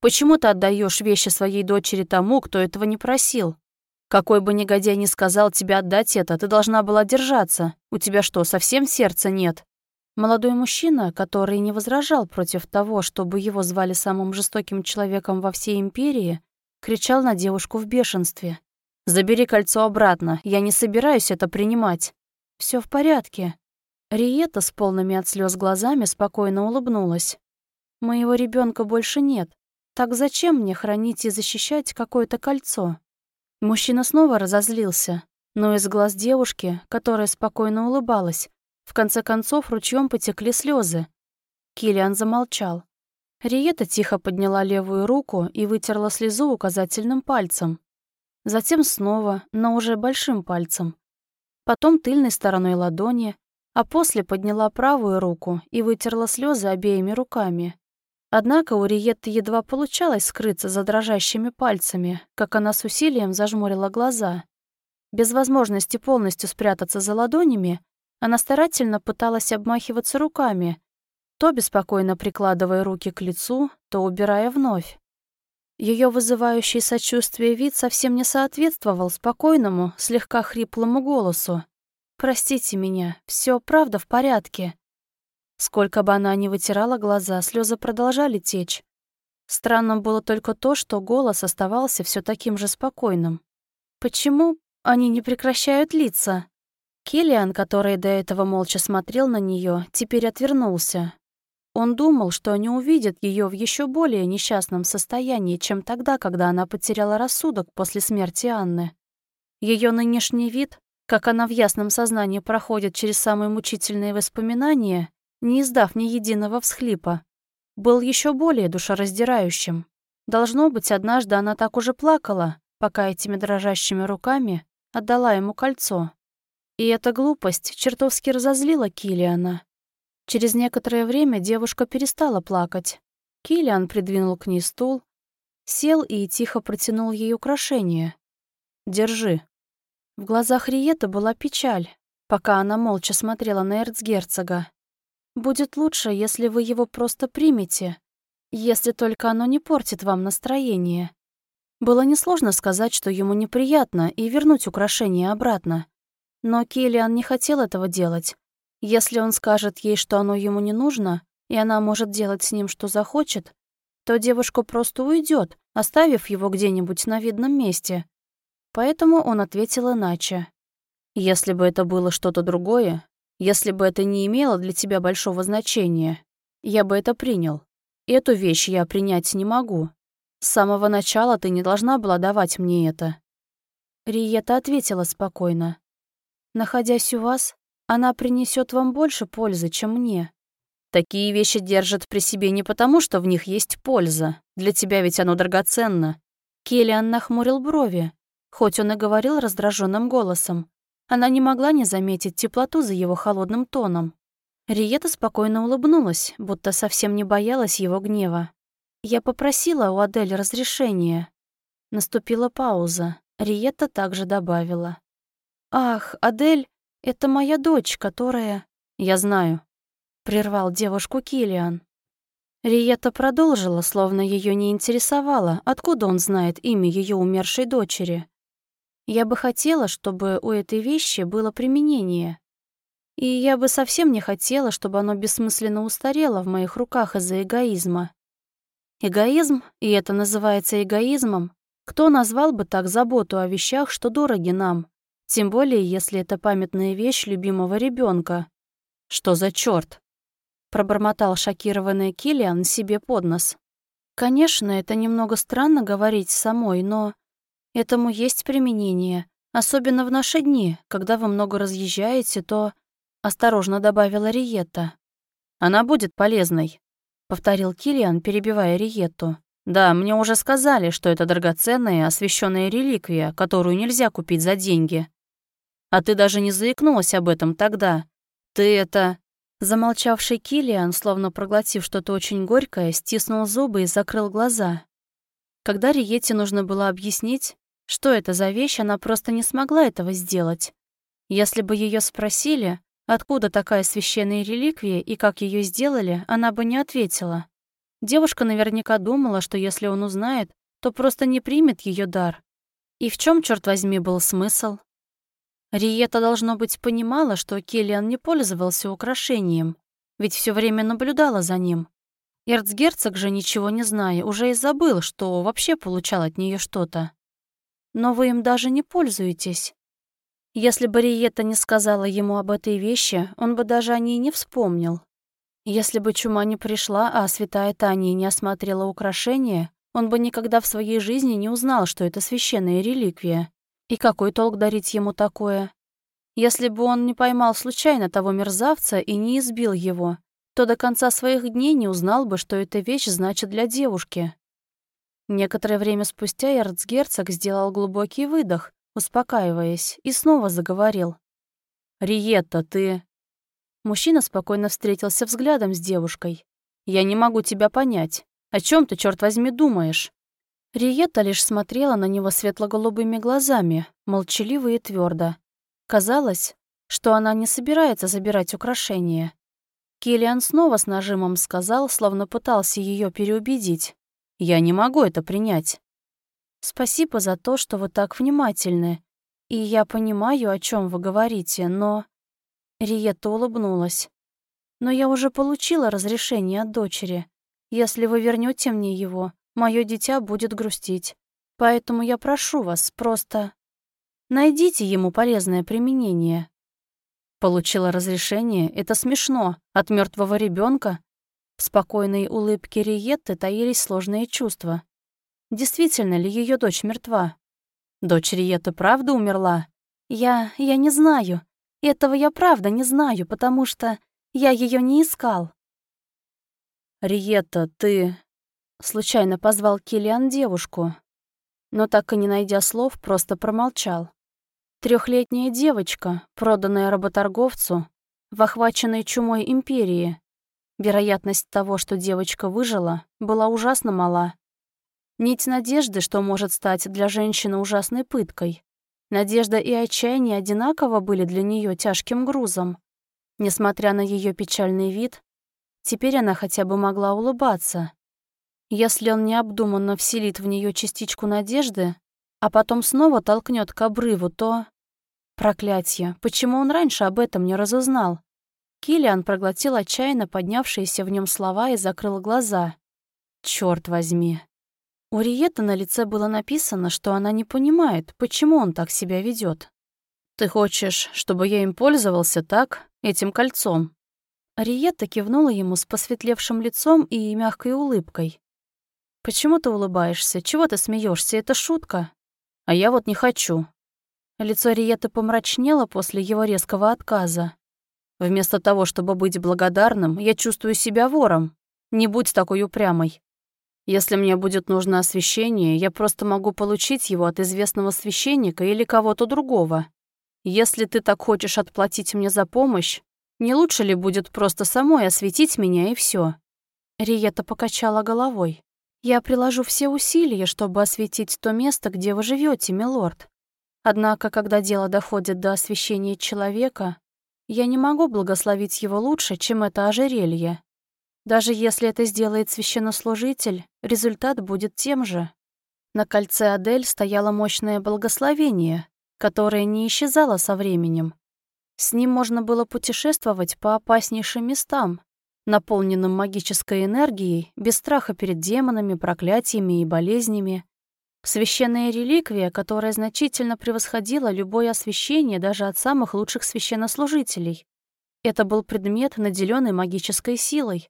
Почему ты отдаешь вещи своей дочери тому, кто этого не просил? Какой бы негодяй ни сказал тебе отдать это, ты должна была держаться. У тебя что, совсем сердца нет?» Молодой мужчина, который не возражал против того, чтобы его звали самым жестоким человеком во всей империи, кричал на девушку в бешенстве. «Забери кольцо обратно, я не собираюсь это принимать». Все в порядке», Риета с полными от слез глазами спокойно улыбнулась. «Моего ребенка больше нет. Так зачем мне хранить и защищать какое-то кольцо?» Мужчина снова разозлился, но из глаз девушки, которая спокойно улыбалась, в конце концов ручьем потекли слезы. Килиан замолчал. Риета тихо подняла левую руку и вытерла слезу указательным пальцем. Затем снова, но уже большим пальцем. Потом тыльной стороной ладони, а после подняла правую руку и вытерла слезы обеими руками. Однако у Риетты едва получалось скрыться за дрожащими пальцами, как она с усилием зажмурила глаза. Без возможности полностью спрятаться за ладонями, она старательно пыталась обмахиваться руками, то беспокойно прикладывая руки к лицу, то убирая вновь. Ее вызывающий сочувствие вид совсем не соответствовал спокойному, слегка хриплому голосу. «Простите меня, все правда в порядке». Сколько бы она ни вытирала глаза, слезы продолжали течь. Странным было только то, что голос оставался все таким же спокойным. Почему они не прекращают литься? Киллиан, который до этого молча смотрел на нее, теперь отвернулся. Он думал, что они увидят ее в еще более несчастном состоянии, чем тогда, когда она потеряла рассудок после смерти Анны. Ее нынешний вид, как она в ясном сознании проходит через самые мучительные воспоминания, не издав ни единого всхлипа, был еще более душераздирающим. Должно быть, однажды она так уже плакала, пока этими дрожащими руками отдала ему кольцо. И эта глупость чертовски разозлила Килиана. Через некоторое время девушка перестала плакать. Килиан придвинул к ней стул, сел и тихо протянул ей украшение. «Держи». В глазах Риета была печаль, пока она молча смотрела на эрцгерцога. Будет лучше, если вы его просто примете, если только оно не портит вам настроение. Было несложно сказать, что ему неприятно, и вернуть украшение обратно. Но Киллиан не хотел этого делать. Если он скажет ей, что оно ему не нужно, и она может делать с ним, что захочет, то девушка просто уйдет, оставив его где-нибудь на видном месте. Поэтому он ответил иначе. «Если бы это было что-то другое, если бы это не имело для тебя большого значения, я бы это принял. Эту вещь я принять не могу. С самого начала ты не должна была давать мне это». Риета ответила спокойно. «Находясь у вас, она принесет вам больше пользы, чем мне». «Такие вещи держат при себе не потому, что в них есть польза. Для тебя ведь оно драгоценно». Келлиан нахмурил брови, хоть он и говорил раздраженным голосом. Она не могла не заметить теплоту за его холодным тоном. Риета спокойно улыбнулась, будто совсем не боялась его гнева. Я попросила у Адель разрешения. Наступила пауза. Риета также добавила. «Ах, Адель, это моя дочь, которая...» «Я знаю», — прервал девушку Килиан. Риета продолжила, словно ее не интересовало, откуда он знает имя ее умершей дочери. Я бы хотела, чтобы у этой вещи было применение. И я бы совсем не хотела, чтобы оно бессмысленно устарело в моих руках из-за эгоизма. Эгоизм, и это называется эгоизмом, кто назвал бы так заботу о вещах, что дороги нам? Тем более, если это памятная вещь любимого ребенка. Что за черт? Пробормотал шокированный Киллиан себе под нос. Конечно, это немного странно говорить самой, но Этому есть применение, особенно в наши дни, когда вы много разъезжаете, то...» Осторожно добавила Риетта. «Она будет полезной», — повторил Килиан, перебивая Риетту. «Да, мне уже сказали, что это драгоценная освященная реликвия, которую нельзя купить за деньги. А ты даже не заикнулась об этом тогда. Ты это...» Замолчавший Килиан, словно проглотив что-то очень горькое, стиснул зубы и закрыл глаза. Когда Риетте нужно было объяснить, что это за вещь, она просто не смогла этого сделать. Если бы ее спросили, откуда такая священная реликвия и как ее сделали, она бы не ответила. Девушка наверняка думала, что если он узнает, то просто не примет ее дар. И в чем, черт возьми, был смысл? Риета, должно быть, понимала, что Келлиан не пользовался украшением, ведь все время наблюдала за ним. Эрцгерцог же, ничего не зная, уже и забыл, что вообще получал от нее что-то но вы им даже не пользуетесь. Если бы Риета не сказала ему об этой вещи, он бы даже о ней не вспомнил. Если бы чума не пришла, а святая Таня не осмотрела украшения, он бы никогда в своей жизни не узнал, что это священная реликвия. И какой толк дарить ему такое? Если бы он не поймал случайно того мерзавца и не избил его, то до конца своих дней не узнал бы, что эта вещь значит для девушки. Некоторое время спустя эрцгерцог сделал глубокий выдох, успокаиваясь, и снова заговорил. «Риетта, ты...» Мужчина спокойно встретился взглядом с девушкой. Я не могу тебя понять. О чем ты, черт возьми, думаешь?» Риета лишь смотрела на него светло-голубыми глазами, молчаливо и твердо. Казалось, что она не собирается забирать украшения. Киллиан снова с нажимом сказал, словно пытался ее переубедить. «Я не могу это принять». «Спасибо за то, что вы так внимательны. И я понимаю, о чем вы говорите, но...» Риетта улыбнулась. «Но я уже получила разрешение от дочери. Если вы вернете мне его, мое дитя будет грустить. Поэтому я прошу вас, просто найдите ему полезное применение». Получила разрешение, это смешно, от мертвого ребенка. В спокойной улыбке Риетты таились сложные чувства. Действительно ли ее дочь мертва? Дочь Риетты правда умерла? Я... я не знаю. Этого я правда не знаю, потому что я ее не искал. «Риетта, ты...» Случайно позвал Килиан девушку, но так и не найдя слов, просто промолчал. Трехлетняя девочка, проданная работорговцу, в охваченной чумой империи. Вероятность того, что девочка выжила, была ужасно мала. Нить надежды, что может стать для женщины ужасной пыткой. Надежда и отчаяние одинаково были для нее тяжким грузом. Несмотря на ее печальный вид, Теперь она хотя бы могла улыбаться. Если он необдуманно вселит в нее частичку надежды, а потом снова толкнет к обрыву, то... Проклятье, почему он раньше об этом не разузнал? Килиан проглотил отчаянно поднявшиеся в нем слова и закрыл глаза. Черт возьми. У Риеты на лице было написано, что она не понимает, почему он так себя ведет. «Ты хочешь, чтобы я им пользовался так, этим кольцом?» Риетта кивнула ему с посветлевшим лицом и мягкой улыбкой. «Почему ты улыбаешься? Чего ты смеешься? Это шутка. А я вот не хочу». Лицо Риетты помрачнело после его резкого отказа. «Вместо того, чтобы быть благодарным, я чувствую себя вором. Не будь такой упрямой. Если мне будет нужно освещение, я просто могу получить его от известного священника или кого-то другого. Если ты так хочешь отплатить мне за помощь, не лучше ли будет просто самой осветить меня и все? Риета покачала головой. «Я приложу все усилия, чтобы осветить то место, где вы живете, милорд. Однако, когда дело доходит до освещения человека, я не могу благословить его лучше, чем это ожерелье. Даже если это сделает священнослужитель, результат будет тем же». На кольце Адель стояло мощное благословение, которое не исчезало со временем, с ним можно было путешествовать по опаснейшим местам, наполненным магической энергией, без страха перед демонами, проклятиями и болезнями. Священная реликвия, которая значительно превосходила любое освящение даже от самых лучших священнослужителей. Это был предмет, наделенный магической силой,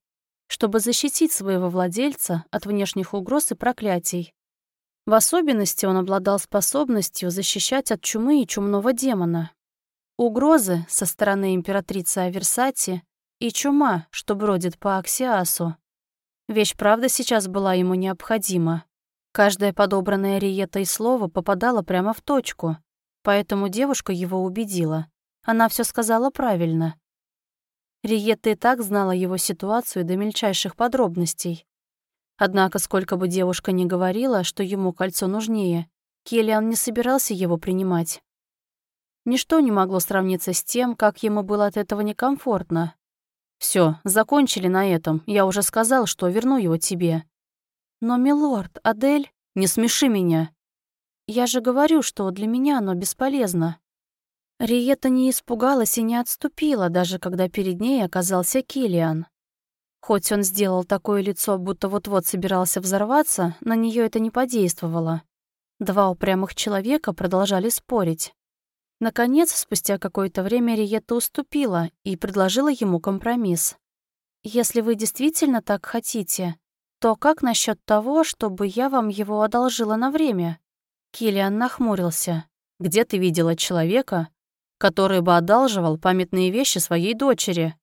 чтобы защитить своего владельца от внешних угроз и проклятий. В особенности он обладал способностью защищать от чумы и чумного демона, Угрозы со стороны императрицы Аверсати и чума, что бродит по Аксиасу. Вещь правда сейчас была ему необходима. Каждое подобранное Риетой слово попадало прямо в точку, поэтому девушка его убедила. Она все сказала правильно. Риетта и так знала его ситуацию до мельчайших подробностей. Однако, сколько бы девушка ни говорила, что ему кольцо нужнее, Келлиан не собирался его принимать. Ничто не могло сравниться с тем, как ему было от этого некомфортно. Все, закончили на этом. Я уже сказал, что верну его тебе. Но, милорд, Адель, не смеши меня. Я же говорю, что для меня оно бесполезно. Риета не испугалась и не отступила, даже когда перед ней оказался Килиан. Хоть он сделал такое лицо, будто вот-вот собирался взорваться, на нее это не подействовало. Два упрямых человека продолжали спорить. Наконец, спустя какое-то время Риетта уступила и предложила ему компромисс. «Если вы действительно так хотите, то как насчет того, чтобы я вам его одолжила на время?» Килиан нахмурился. «Где ты видела человека, который бы одалживал памятные вещи своей дочери?»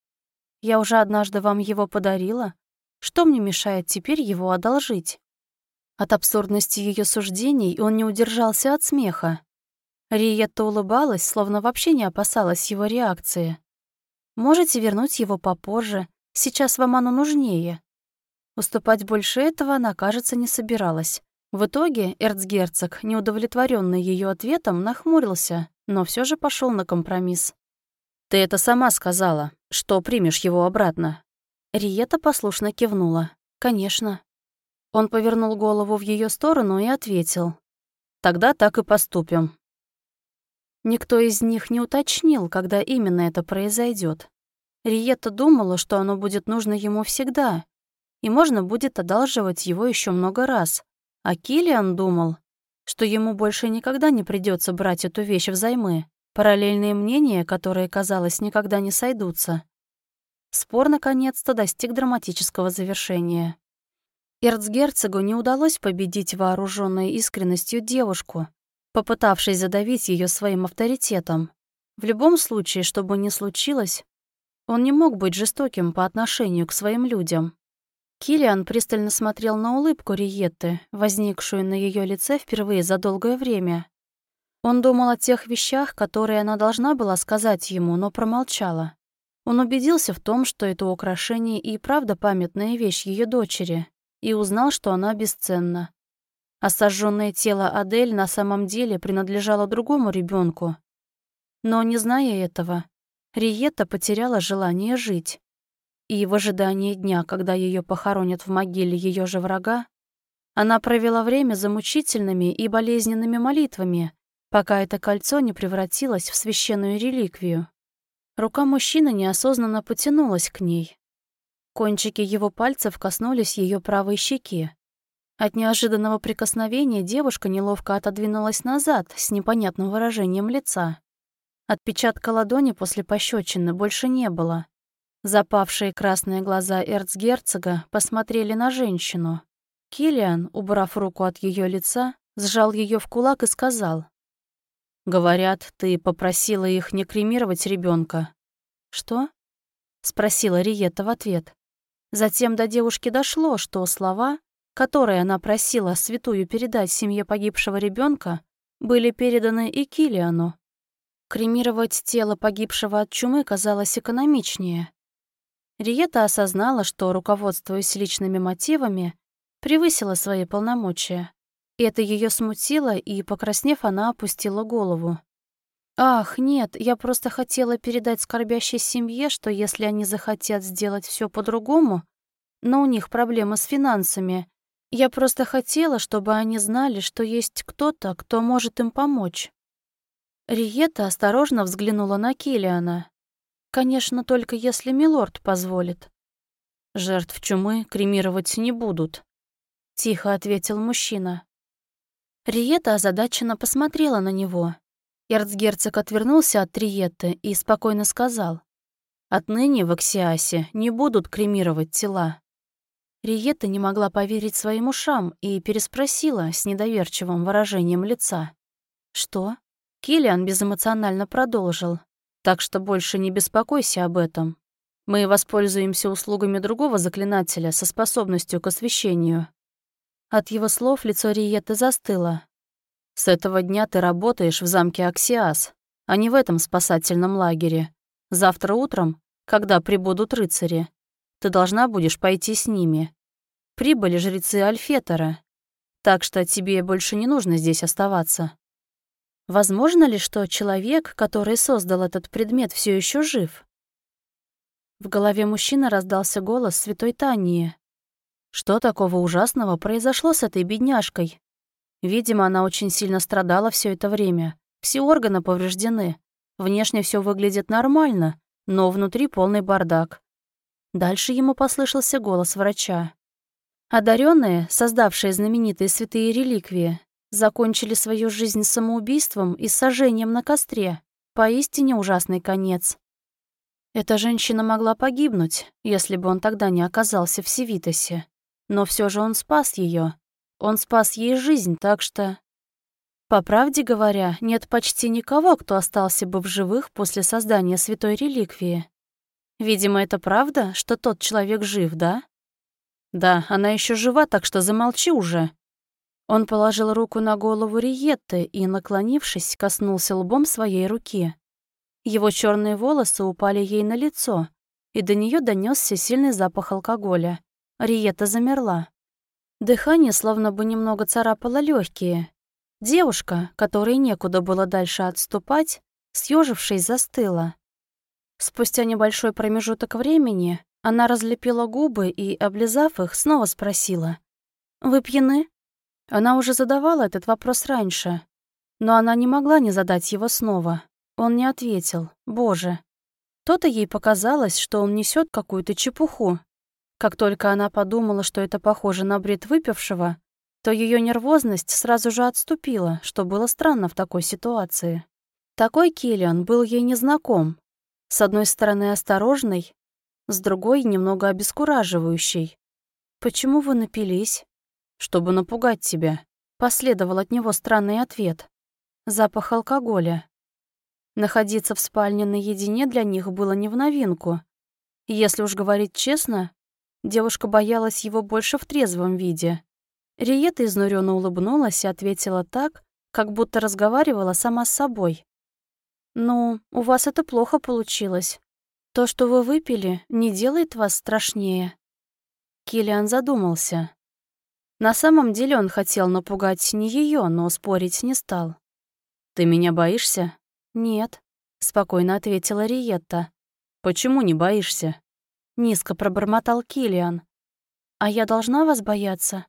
«Я уже однажды вам его подарила. Что мне мешает теперь его одолжить?» От абсурдности ее суждений он не удержался от смеха. Риетта улыбалась, словно вообще не опасалась его реакции. «Можете вернуть его попозже. Сейчас вам оно нужнее. Уступать больше этого она, кажется, не собиралась. В итоге эрцгерцог, неудовлетворенный ее ответом, нахмурился, но все же пошел на компромисс. «Ты это сама сказала, что примешь его обратно». Риета послушно кивнула. «Конечно». Он повернул голову в ее сторону и ответил. «Тогда так и поступим». Никто из них не уточнил, когда именно это произойдет. Риета думала, что оно будет нужно ему всегда, и можно будет одалживать его еще много раз. А Килиан думал, что ему больше никогда не придется брать эту вещь взаймы. Параллельные мнения, которые, казалось, никогда не сойдутся. Спор, наконец-то, достиг драматического завершения. Эрцгерцогу не удалось победить вооруженной искренностью девушку, попытавшись задавить ее своим авторитетом. В любом случае, что бы ни случилось, он не мог быть жестоким по отношению к своим людям. Килиан пристально смотрел на улыбку Риетты, возникшую на ее лице впервые за долгое время. Он думал о тех вещах, которые она должна была сказать ему, но промолчала. Он убедился в том, что это украшение и правда памятная вещь ее дочери, и узнал, что она бесценна. А тело Адель на самом деле принадлежало другому ребенку. Но, не зная этого, Риетта потеряла желание жить. И в ожидании дня, когда ее похоронят в могиле ее же врага, она провела время за мучительными и болезненными молитвами, пока это кольцо не превратилось в священную реликвию. Рука мужчины неосознанно потянулась к ней. Кончики его пальцев коснулись ее правой щеки. От неожиданного прикосновения девушка неловко отодвинулась назад с непонятным выражением лица. Отпечатка ладони после пощечины больше не было. Запавшие красные глаза эрцгерцога посмотрели на женщину. Килиан, убрав руку от ее лица, сжал ее в кулак и сказал. «Говорят, ты попросила их не кремировать ребенка. «Что?» — спросила Риета в ответ. Затем до девушки дошло, что слова, которые она просила святую передать семье погибшего ребенка, были переданы и Килиану. Кремировать тело погибшего от чумы казалось экономичнее. Риета осознала, что, руководствуясь личными мотивами, превысила свои полномочия. Это ее смутило, и, покраснев, она опустила голову. «Ах, нет, я просто хотела передать скорбящей семье, что если они захотят сделать все по-другому, но у них проблемы с финансами, я просто хотела, чтобы они знали, что есть кто-то, кто может им помочь». Риета осторожно взглянула на Килиана. Конечно, только если милорд позволит. Жертв чумы кремировать не будут, тихо ответил мужчина. Риета озадаченно посмотрела на него. Эрцгерцог отвернулся от Риетты и спокойно сказал. «Отныне в Аксиасе не будут кремировать тела». Риетта не могла поверить своим ушам и переспросила с недоверчивым выражением лица. «Что?» Киллиан безэмоционально продолжил. «Так что больше не беспокойся об этом. Мы воспользуемся услугами другого заклинателя со способностью к освещению». От его слов лицо Риетты застыло. «С этого дня ты работаешь в замке Аксиас, а не в этом спасательном лагере. Завтра утром, когда прибудут рыцари, ты должна будешь пойти с ними. Прибыли жрецы Альфетера, так что тебе больше не нужно здесь оставаться». Возможно ли, что человек, который создал этот предмет, все еще жив? В голове мужчины раздался голос святой Тании. Что такого ужасного произошло с этой бедняжкой? Видимо, она очень сильно страдала все это время. Все органы повреждены. Внешне все выглядит нормально, но внутри полный бардак. Дальше ему послышался голос врача. Одаренные, создавшие знаменитые святые реликвии, закончили свою жизнь самоубийством и сожжением на костре. Поистине ужасный конец. Эта женщина могла погибнуть, если бы он тогда не оказался в Севитосе. Но все же он спас ее. Он спас ей жизнь, так что... По правде говоря, нет почти никого, кто остался бы в живых после создания святой реликвии. Видимо, это правда, что тот человек жив, да? Да, она еще жива, так что замолчи уже. Он положил руку на голову Риетты и, наклонившись, коснулся лбом своей руки. Его черные волосы упали ей на лицо, и до нее донесся сильный запах алкоголя. Риета замерла. Дыхание словно бы немного царапало легкие. Девушка, которой некуда было дальше отступать, съежившись, застыла. Спустя небольшой промежуток времени она разлепила губы и, облизав их, снова спросила. «Вы пьяны?» Она уже задавала этот вопрос раньше, но она не могла не задать его снова. Он не ответил. Боже. То-то ей показалось, что он несет какую-то чепуху. Как только она подумала, что это похоже на бред выпившего, то ее нервозность сразу же отступила, что было странно в такой ситуации. Такой Киллиан был ей незнаком. С одной стороны осторожный, с другой немного обескураживающий. «Почему вы напились?» «Чтобы напугать тебя», — последовал от него странный ответ. Запах алкоголя. Находиться в спальне наедине для них было не в новинку. Если уж говорить честно, девушка боялась его больше в трезвом виде. Риета изнуренно улыбнулась и ответила так, как будто разговаривала сама с собой. «Ну, у вас это плохо получилось. То, что вы выпили, не делает вас страшнее». Килиан задумался. На самом деле он хотел напугать не ее, но спорить не стал. «Ты меня боишься?» «Нет», — спокойно ответила Риетта. «Почему не боишься?» Низко пробормотал Килиан. «А я должна вас бояться?»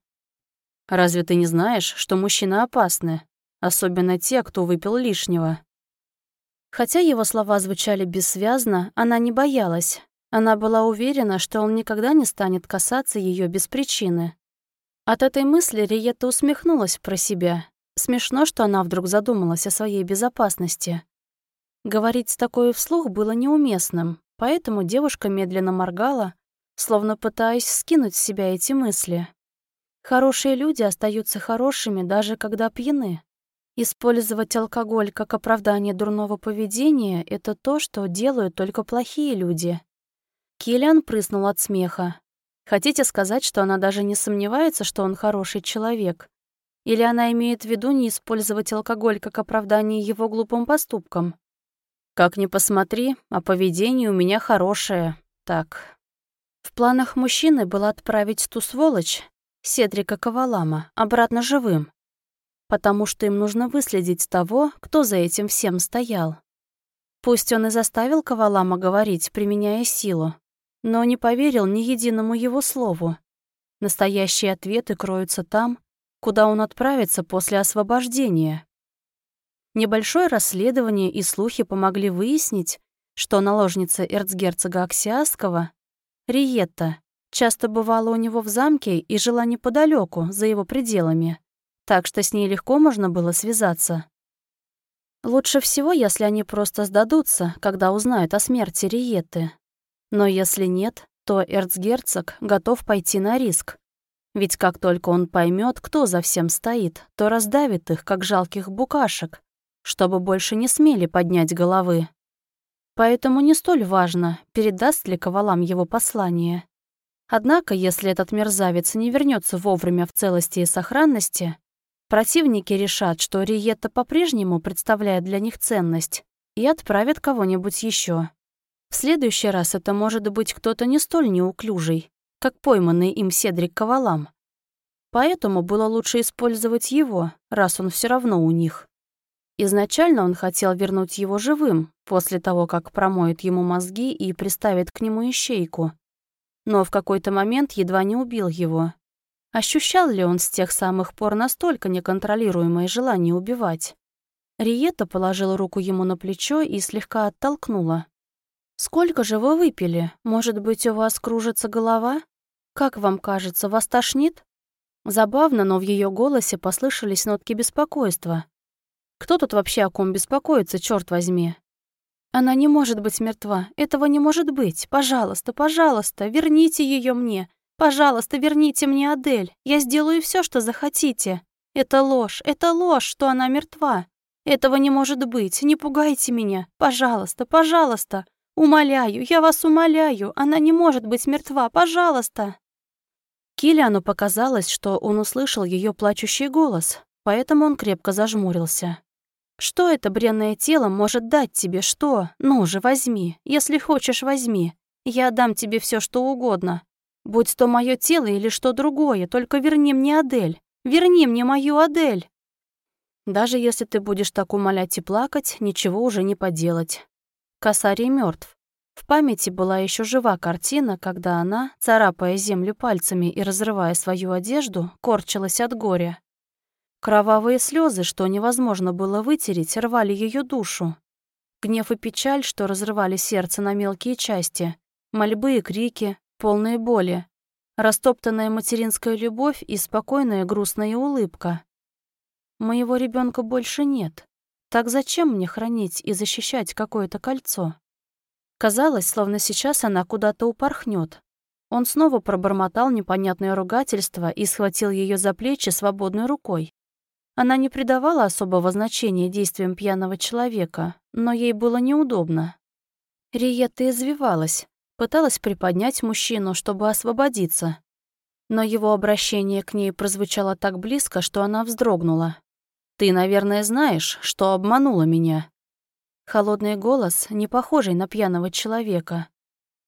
«Разве ты не знаешь, что мужчины опасны, особенно те, кто выпил лишнего?» Хотя его слова звучали бессвязно, она не боялась. Она была уверена, что он никогда не станет касаться ее без причины. От этой мысли Риетта усмехнулась про себя. Смешно, что она вдруг задумалась о своей безопасности. Говорить с такой вслух было неуместным, поэтому девушка медленно моргала, словно пытаясь скинуть с себя эти мысли. Хорошие люди остаются хорошими, даже когда пьяны. Использовать алкоголь как оправдание дурного поведения — это то, что делают только плохие люди. Киллиан прыснул от смеха. Хотите сказать, что она даже не сомневается, что он хороший человек? Или она имеет в виду не использовать алкоголь как оправдание его глупым поступкам? Как ни посмотри, а поведение у меня хорошее. Так. В планах мужчины было отправить ту сволочь, Седрика Ковалама, обратно живым потому что им нужно выследить того, кто за этим всем стоял. Пусть он и заставил Ковалама говорить, применяя силу, но не поверил ни единому его слову. Настоящие ответы кроются там, куда он отправится после освобождения. Небольшое расследование и слухи помогли выяснить, что наложница эрцгерцога Аксиасского, Риетта, часто бывала у него в замке и жила неподалеку, за его пределами так что с ней легко можно было связаться. Лучше всего, если они просто сдадутся, когда узнают о смерти Риетты. Но если нет, то эрцгерцог готов пойти на риск. Ведь как только он поймет, кто за всем стоит, то раздавит их, как жалких букашек, чтобы больше не смели поднять головы. Поэтому не столь важно, передаст ли Ковалам его послание. Однако, если этот мерзавец не вернется вовремя в целости и сохранности, Противники решат, что Риетта по-прежнему представляет для них ценность и отправят кого-нибудь еще. В следующий раз это может быть кто-то не столь неуклюжий, как пойманный им Седрик Ковалам. Поэтому было лучше использовать его, раз он все равно у них. Изначально он хотел вернуть его живым, после того, как промоет ему мозги и приставит к нему ищейку. Но в какой-то момент едва не убил его, Ощущал ли он с тех самых пор настолько неконтролируемое желание убивать? Риета положила руку ему на плечо и слегка оттолкнула. «Сколько же вы выпили? Может быть, у вас кружится голова? Как вам кажется, вас тошнит?» Забавно, но в ее голосе послышались нотки беспокойства. «Кто тут вообще о ком беспокоится, черт возьми?» «Она не может быть мертва. Этого не может быть. Пожалуйста, пожалуйста, верните ее мне. Пожалуйста, верните мне Адель. Я сделаю все, что захотите. Это ложь, это ложь, что она мертва. Этого не может быть. Не пугайте меня. Пожалуйста, пожалуйста. Умоляю, я вас умоляю. Она не может быть мертва. Пожалуйста. Килиану показалось, что он услышал ее плачущий голос, поэтому он крепко зажмурился. «Что это бренное тело может дать тебе? Что? Ну же, возьми. Если хочешь, возьми. Я дам тебе все, что угодно. Будь то мое тело или что другое, только верни мне Адель. Верни мне мою Адель. Даже если ты будешь так умолять и плакать, ничего уже не поделать. Косарий мертв. В памяти была еще жива картина, когда она, царапая землю пальцами и разрывая свою одежду, корчилась от горя. Кровавые слезы, что невозможно было вытереть, рвали ее душу. Гнев и печаль, что разрывали сердце на мелкие части, мольбы и крики, полные боли, растоптанная материнская любовь и спокойная грустная улыбка. Моего ребенка больше нет. Так зачем мне хранить и защищать какое-то кольцо? Казалось, словно сейчас она куда-то упорхнет. Он снова пробормотал непонятное ругательство и схватил ее за плечи свободной рукой. Она не придавала особого значения действиям пьяного человека, но ей было неудобно. Риетта извивалась, пыталась приподнять мужчину, чтобы освободиться. Но его обращение к ней прозвучало так близко, что она вздрогнула. «Ты, наверное, знаешь, что обманула меня». Холодный голос, не похожий на пьяного человека.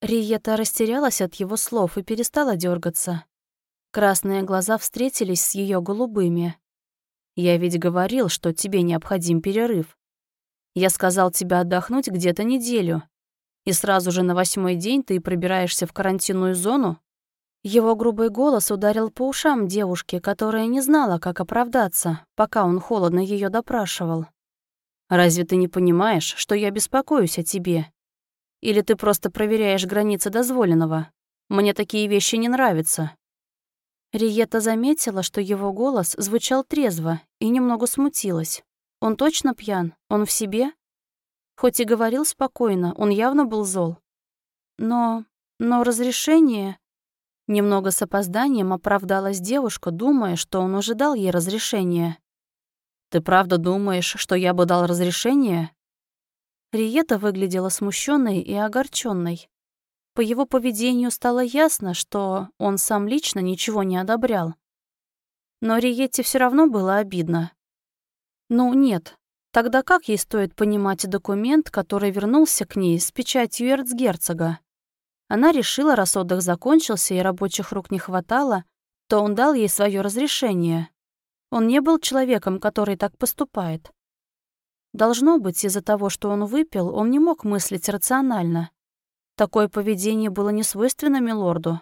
Риета растерялась от его слов и перестала дергаться. Красные глаза встретились с ее голубыми. «Я ведь говорил, что тебе необходим перерыв. Я сказал тебе отдохнуть где-то неделю. И сразу же на восьмой день ты пробираешься в карантинную зону?» Его грубый голос ударил по ушам девушки, которая не знала, как оправдаться, пока он холодно ее допрашивал. «Разве ты не понимаешь, что я беспокоюсь о тебе? Или ты просто проверяешь границы дозволенного? Мне такие вещи не нравятся». Риета заметила, что его голос звучал трезво и немного смутилась. Он точно пьян? Он в себе? Хоть и говорил спокойно, он явно был зол. Но... но разрешение... Немного с опозданием оправдалась девушка, думая, что он уже дал ей разрешение. «Ты правда думаешь, что я бы дал разрешение?» Риета выглядела смущенной и огорченной. По его поведению стало ясно, что он сам лично ничего не одобрял. Но Риете все равно было обидно. Ну нет, тогда как ей стоит понимать документ, который вернулся к ней с печатью эрцгерцога? Она решила, раз отдых закончился и рабочих рук не хватало, то он дал ей свое разрешение. Он не был человеком, который так поступает. Должно быть, из-за того, что он выпил, он не мог мыслить рационально. Такое поведение было не свойственно милорду.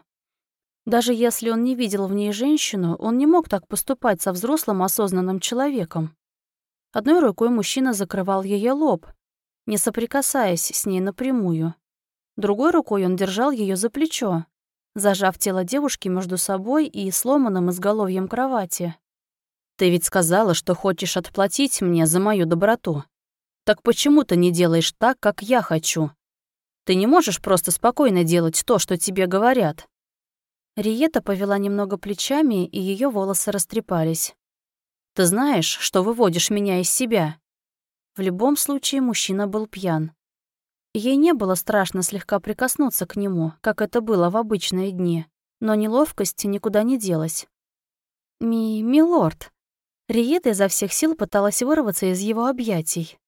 Даже если он не видел в ней женщину, он не мог так поступать со взрослым осознанным человеком. Одной рукой мужчина закрывал ее лоб, не соприкасаясь с ней напрямую. Другой рукой он держал ее за плечо, зажав тело девушки между собой и сломанным изголовьем кровати. «Ты ведь сказала, что хочешь отплатить мне за мою доброту. Так почему ты не делаешь так, как я хочу? Ты не можешь просто спокойно делать то, что тебе говорят?» Риета повела немного плечами, и ее волосы растрепались. «Ты знаешь, что выводишь меня из себя?» В любом случае мужчина был пьян. Ей не было страшно слегка прикоснуться к нему, как это было в обычные дни, но неловкость никуда не делась. «Ми... милорд!» Риета изо всех сил пыталась вырваться из его объятий.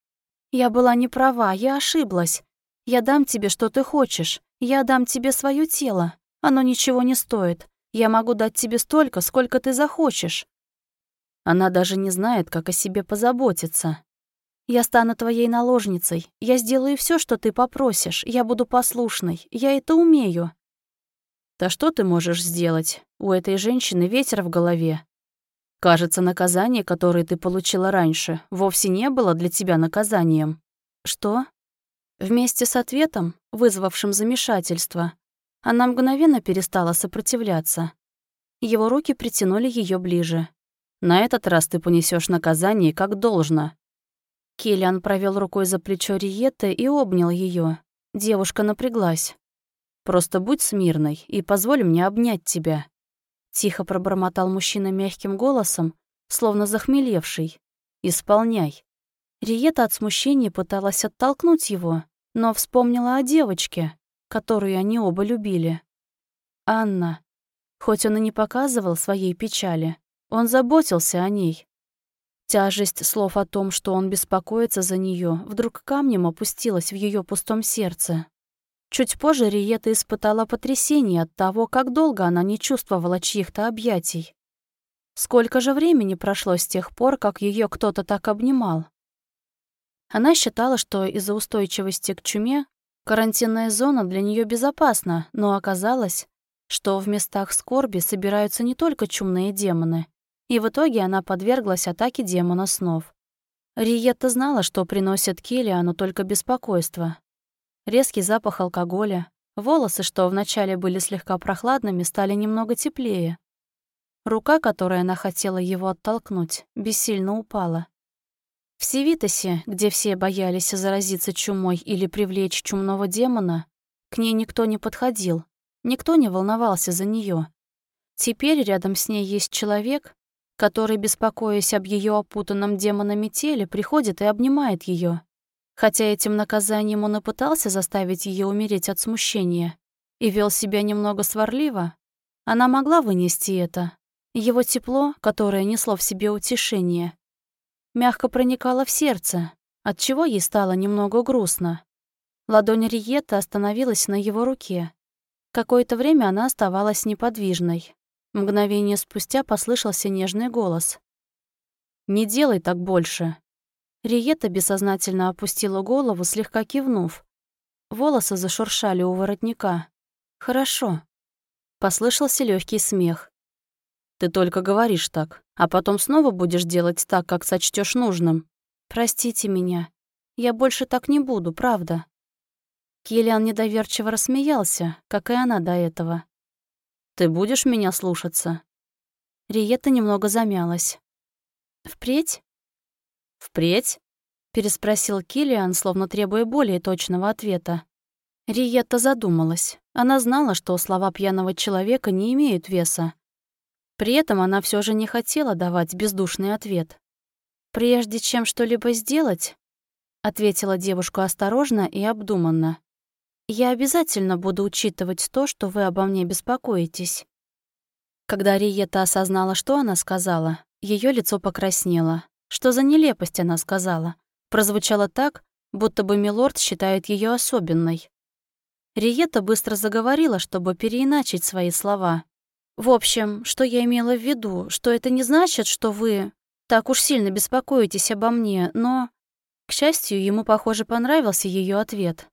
«Я была не права, я ошиблась. Я дам тебе, что ты хочешь. Я дам тебе свое тело. Оно ничего не стоит. Я могу дать тебе столько, сколько ты захочешь». Она даже не знает, как о себе позаботиться. Я стану твоей наложницей. Я сделаю все, что ты попросишь. Я буду послушной. Я это умею». «Да что ты можешь сделать? У этой женщины ветер в голове. Кажется, наказание, которое ты получила раньше, вовсе не было для тебя наказанием». «Что?» Вместе с ответом, вызвавшим замешательство, она мгновенно перестала сопротивляться. Его руки притянули ее ближе. «На этот раз ты понесешь наказание как должно. Киллиан провел рукой за плечо Риетты и обнял ее. Девушка напряглась. «Просто будь смирной и позволь мне обнять тебя», — тихо пробормотал мужчина мягким голосом, словно захмелевший. «Исполняй». Риета от смущения пыталась оттолкнуть его, но вспомнила о девочке, которую они оба любили. Анна. Хоть он и не показывал своей печали, он заботился о ней. Тяжесть слов о том, что он беспокоится за нее, вдруг камнем опустилась в ее пустом сердце. Чуть позже Риета испытала потрясение от того, как долго она не чувствовала чьих-то объятий. Сколько же времени прошло с тех пор, как ее кто-то так обнимал? Она считала, что из-за устойчивости к чуме карантинная зона для нее безопасна, но оказалось, что в местах скорби собираются не только чумные демоны, и в итоге она подверглась атаке демона снов. Риетта знала, что приносит Килиану только беспокойство. Резкий запах алкоголя, волосы, что вначале были слегка прохладными, стали немного теплее. Рука, которой она хотела его оттолкнуть, бессильно упала. В Севитосе, где все боялись заразиться чумой или привлечь чумного демона, к ней никто не подходил, никто не волновался за нее. Теперь рядом с ней есть человек, который, беспокоясь об ее опутанном демонами теле, приходит и обнимает ее. Хотя этим наказанием он и пытался заставить ее умереть от смущения и вел себя немного сварливо, она могла вынести это. Его тепло, которое несло в себе утешение, мягко проникало в сердце, отчего ей стало немного грустно. Ладонь Риетта остановилась на его руке. Какое-то время она оставалась неподвижной. Мгновение спустя послышался нежный голос. «Не делай так больше». Риета бессознательно опустила голову, слегка кивнув. Волосы зашуршали у воротника. «Хорошо». Послышался легкий смех. «Ты только говоришь так, а потом снова будешь делать так, как сочтешь нужным. Простите меня. Я больше так не буду, правда». Киллиан недоверчиво рассмеялся, как и она до этого. Ты будешь меня слушаться?» Риета немного замялась. «Впредь?» «Впредь?» — переспросил Килиан, словно требуя более точного ответа. Риетта задумалась. Она знала, что слова пьяного человека не имеют веса. При этом она все же не хотела давать бездушный ответ. «Прежде чем что-либо сделать», — ответила девушка осторожно и обдуманно, я обязательно буду учитывать то, что вы обо мне беспокоитесь». Когда Риета осознала, что она сказала, ее лицо покраснело. Что за нелепость она сказала? Прозвучало так, будто бы Милорд считает ее особенной. Риета быстро заговорила, чтобы переиначить свои слова. «В общем, что я имела в виду, что это не значит, что вы так уж сильно беспокоитесь обо мне, но...» К счастью, ему, похоже, понравился ее ответ.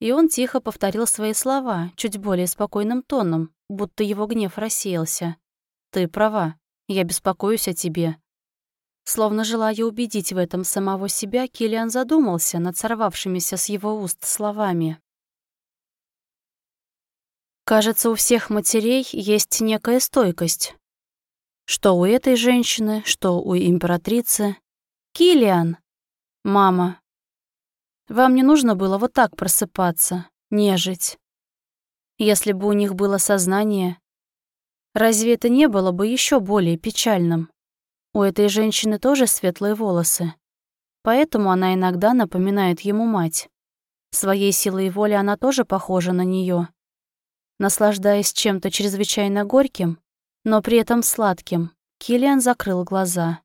И он тихо повторил свои слова, чуть более спокойным тоном, будто его гнев рассеялся. «Ты права, я беспокоюсь о тебе». Словно желая убедить в этом самого себя, Киллиан задумался над сорвавшимися с его уст словами. Кажется, у всех матерей есть некая стойкость. Что у этой женщины, что у императрицы. Киллиан! Мама, вам не нужно было вот так просыпаться, нежить. Если бы у них было сознание, разве это не было бы еще более печальным? У этой женщины тоже светлые волосы, поэтому она иногда напоминает ему мать. Своей силой воли она тоже похожа на нее. Наслаждаясь чем-то чрезвычайно горьким, но при этом сладким, Киллиан закрыл глаза.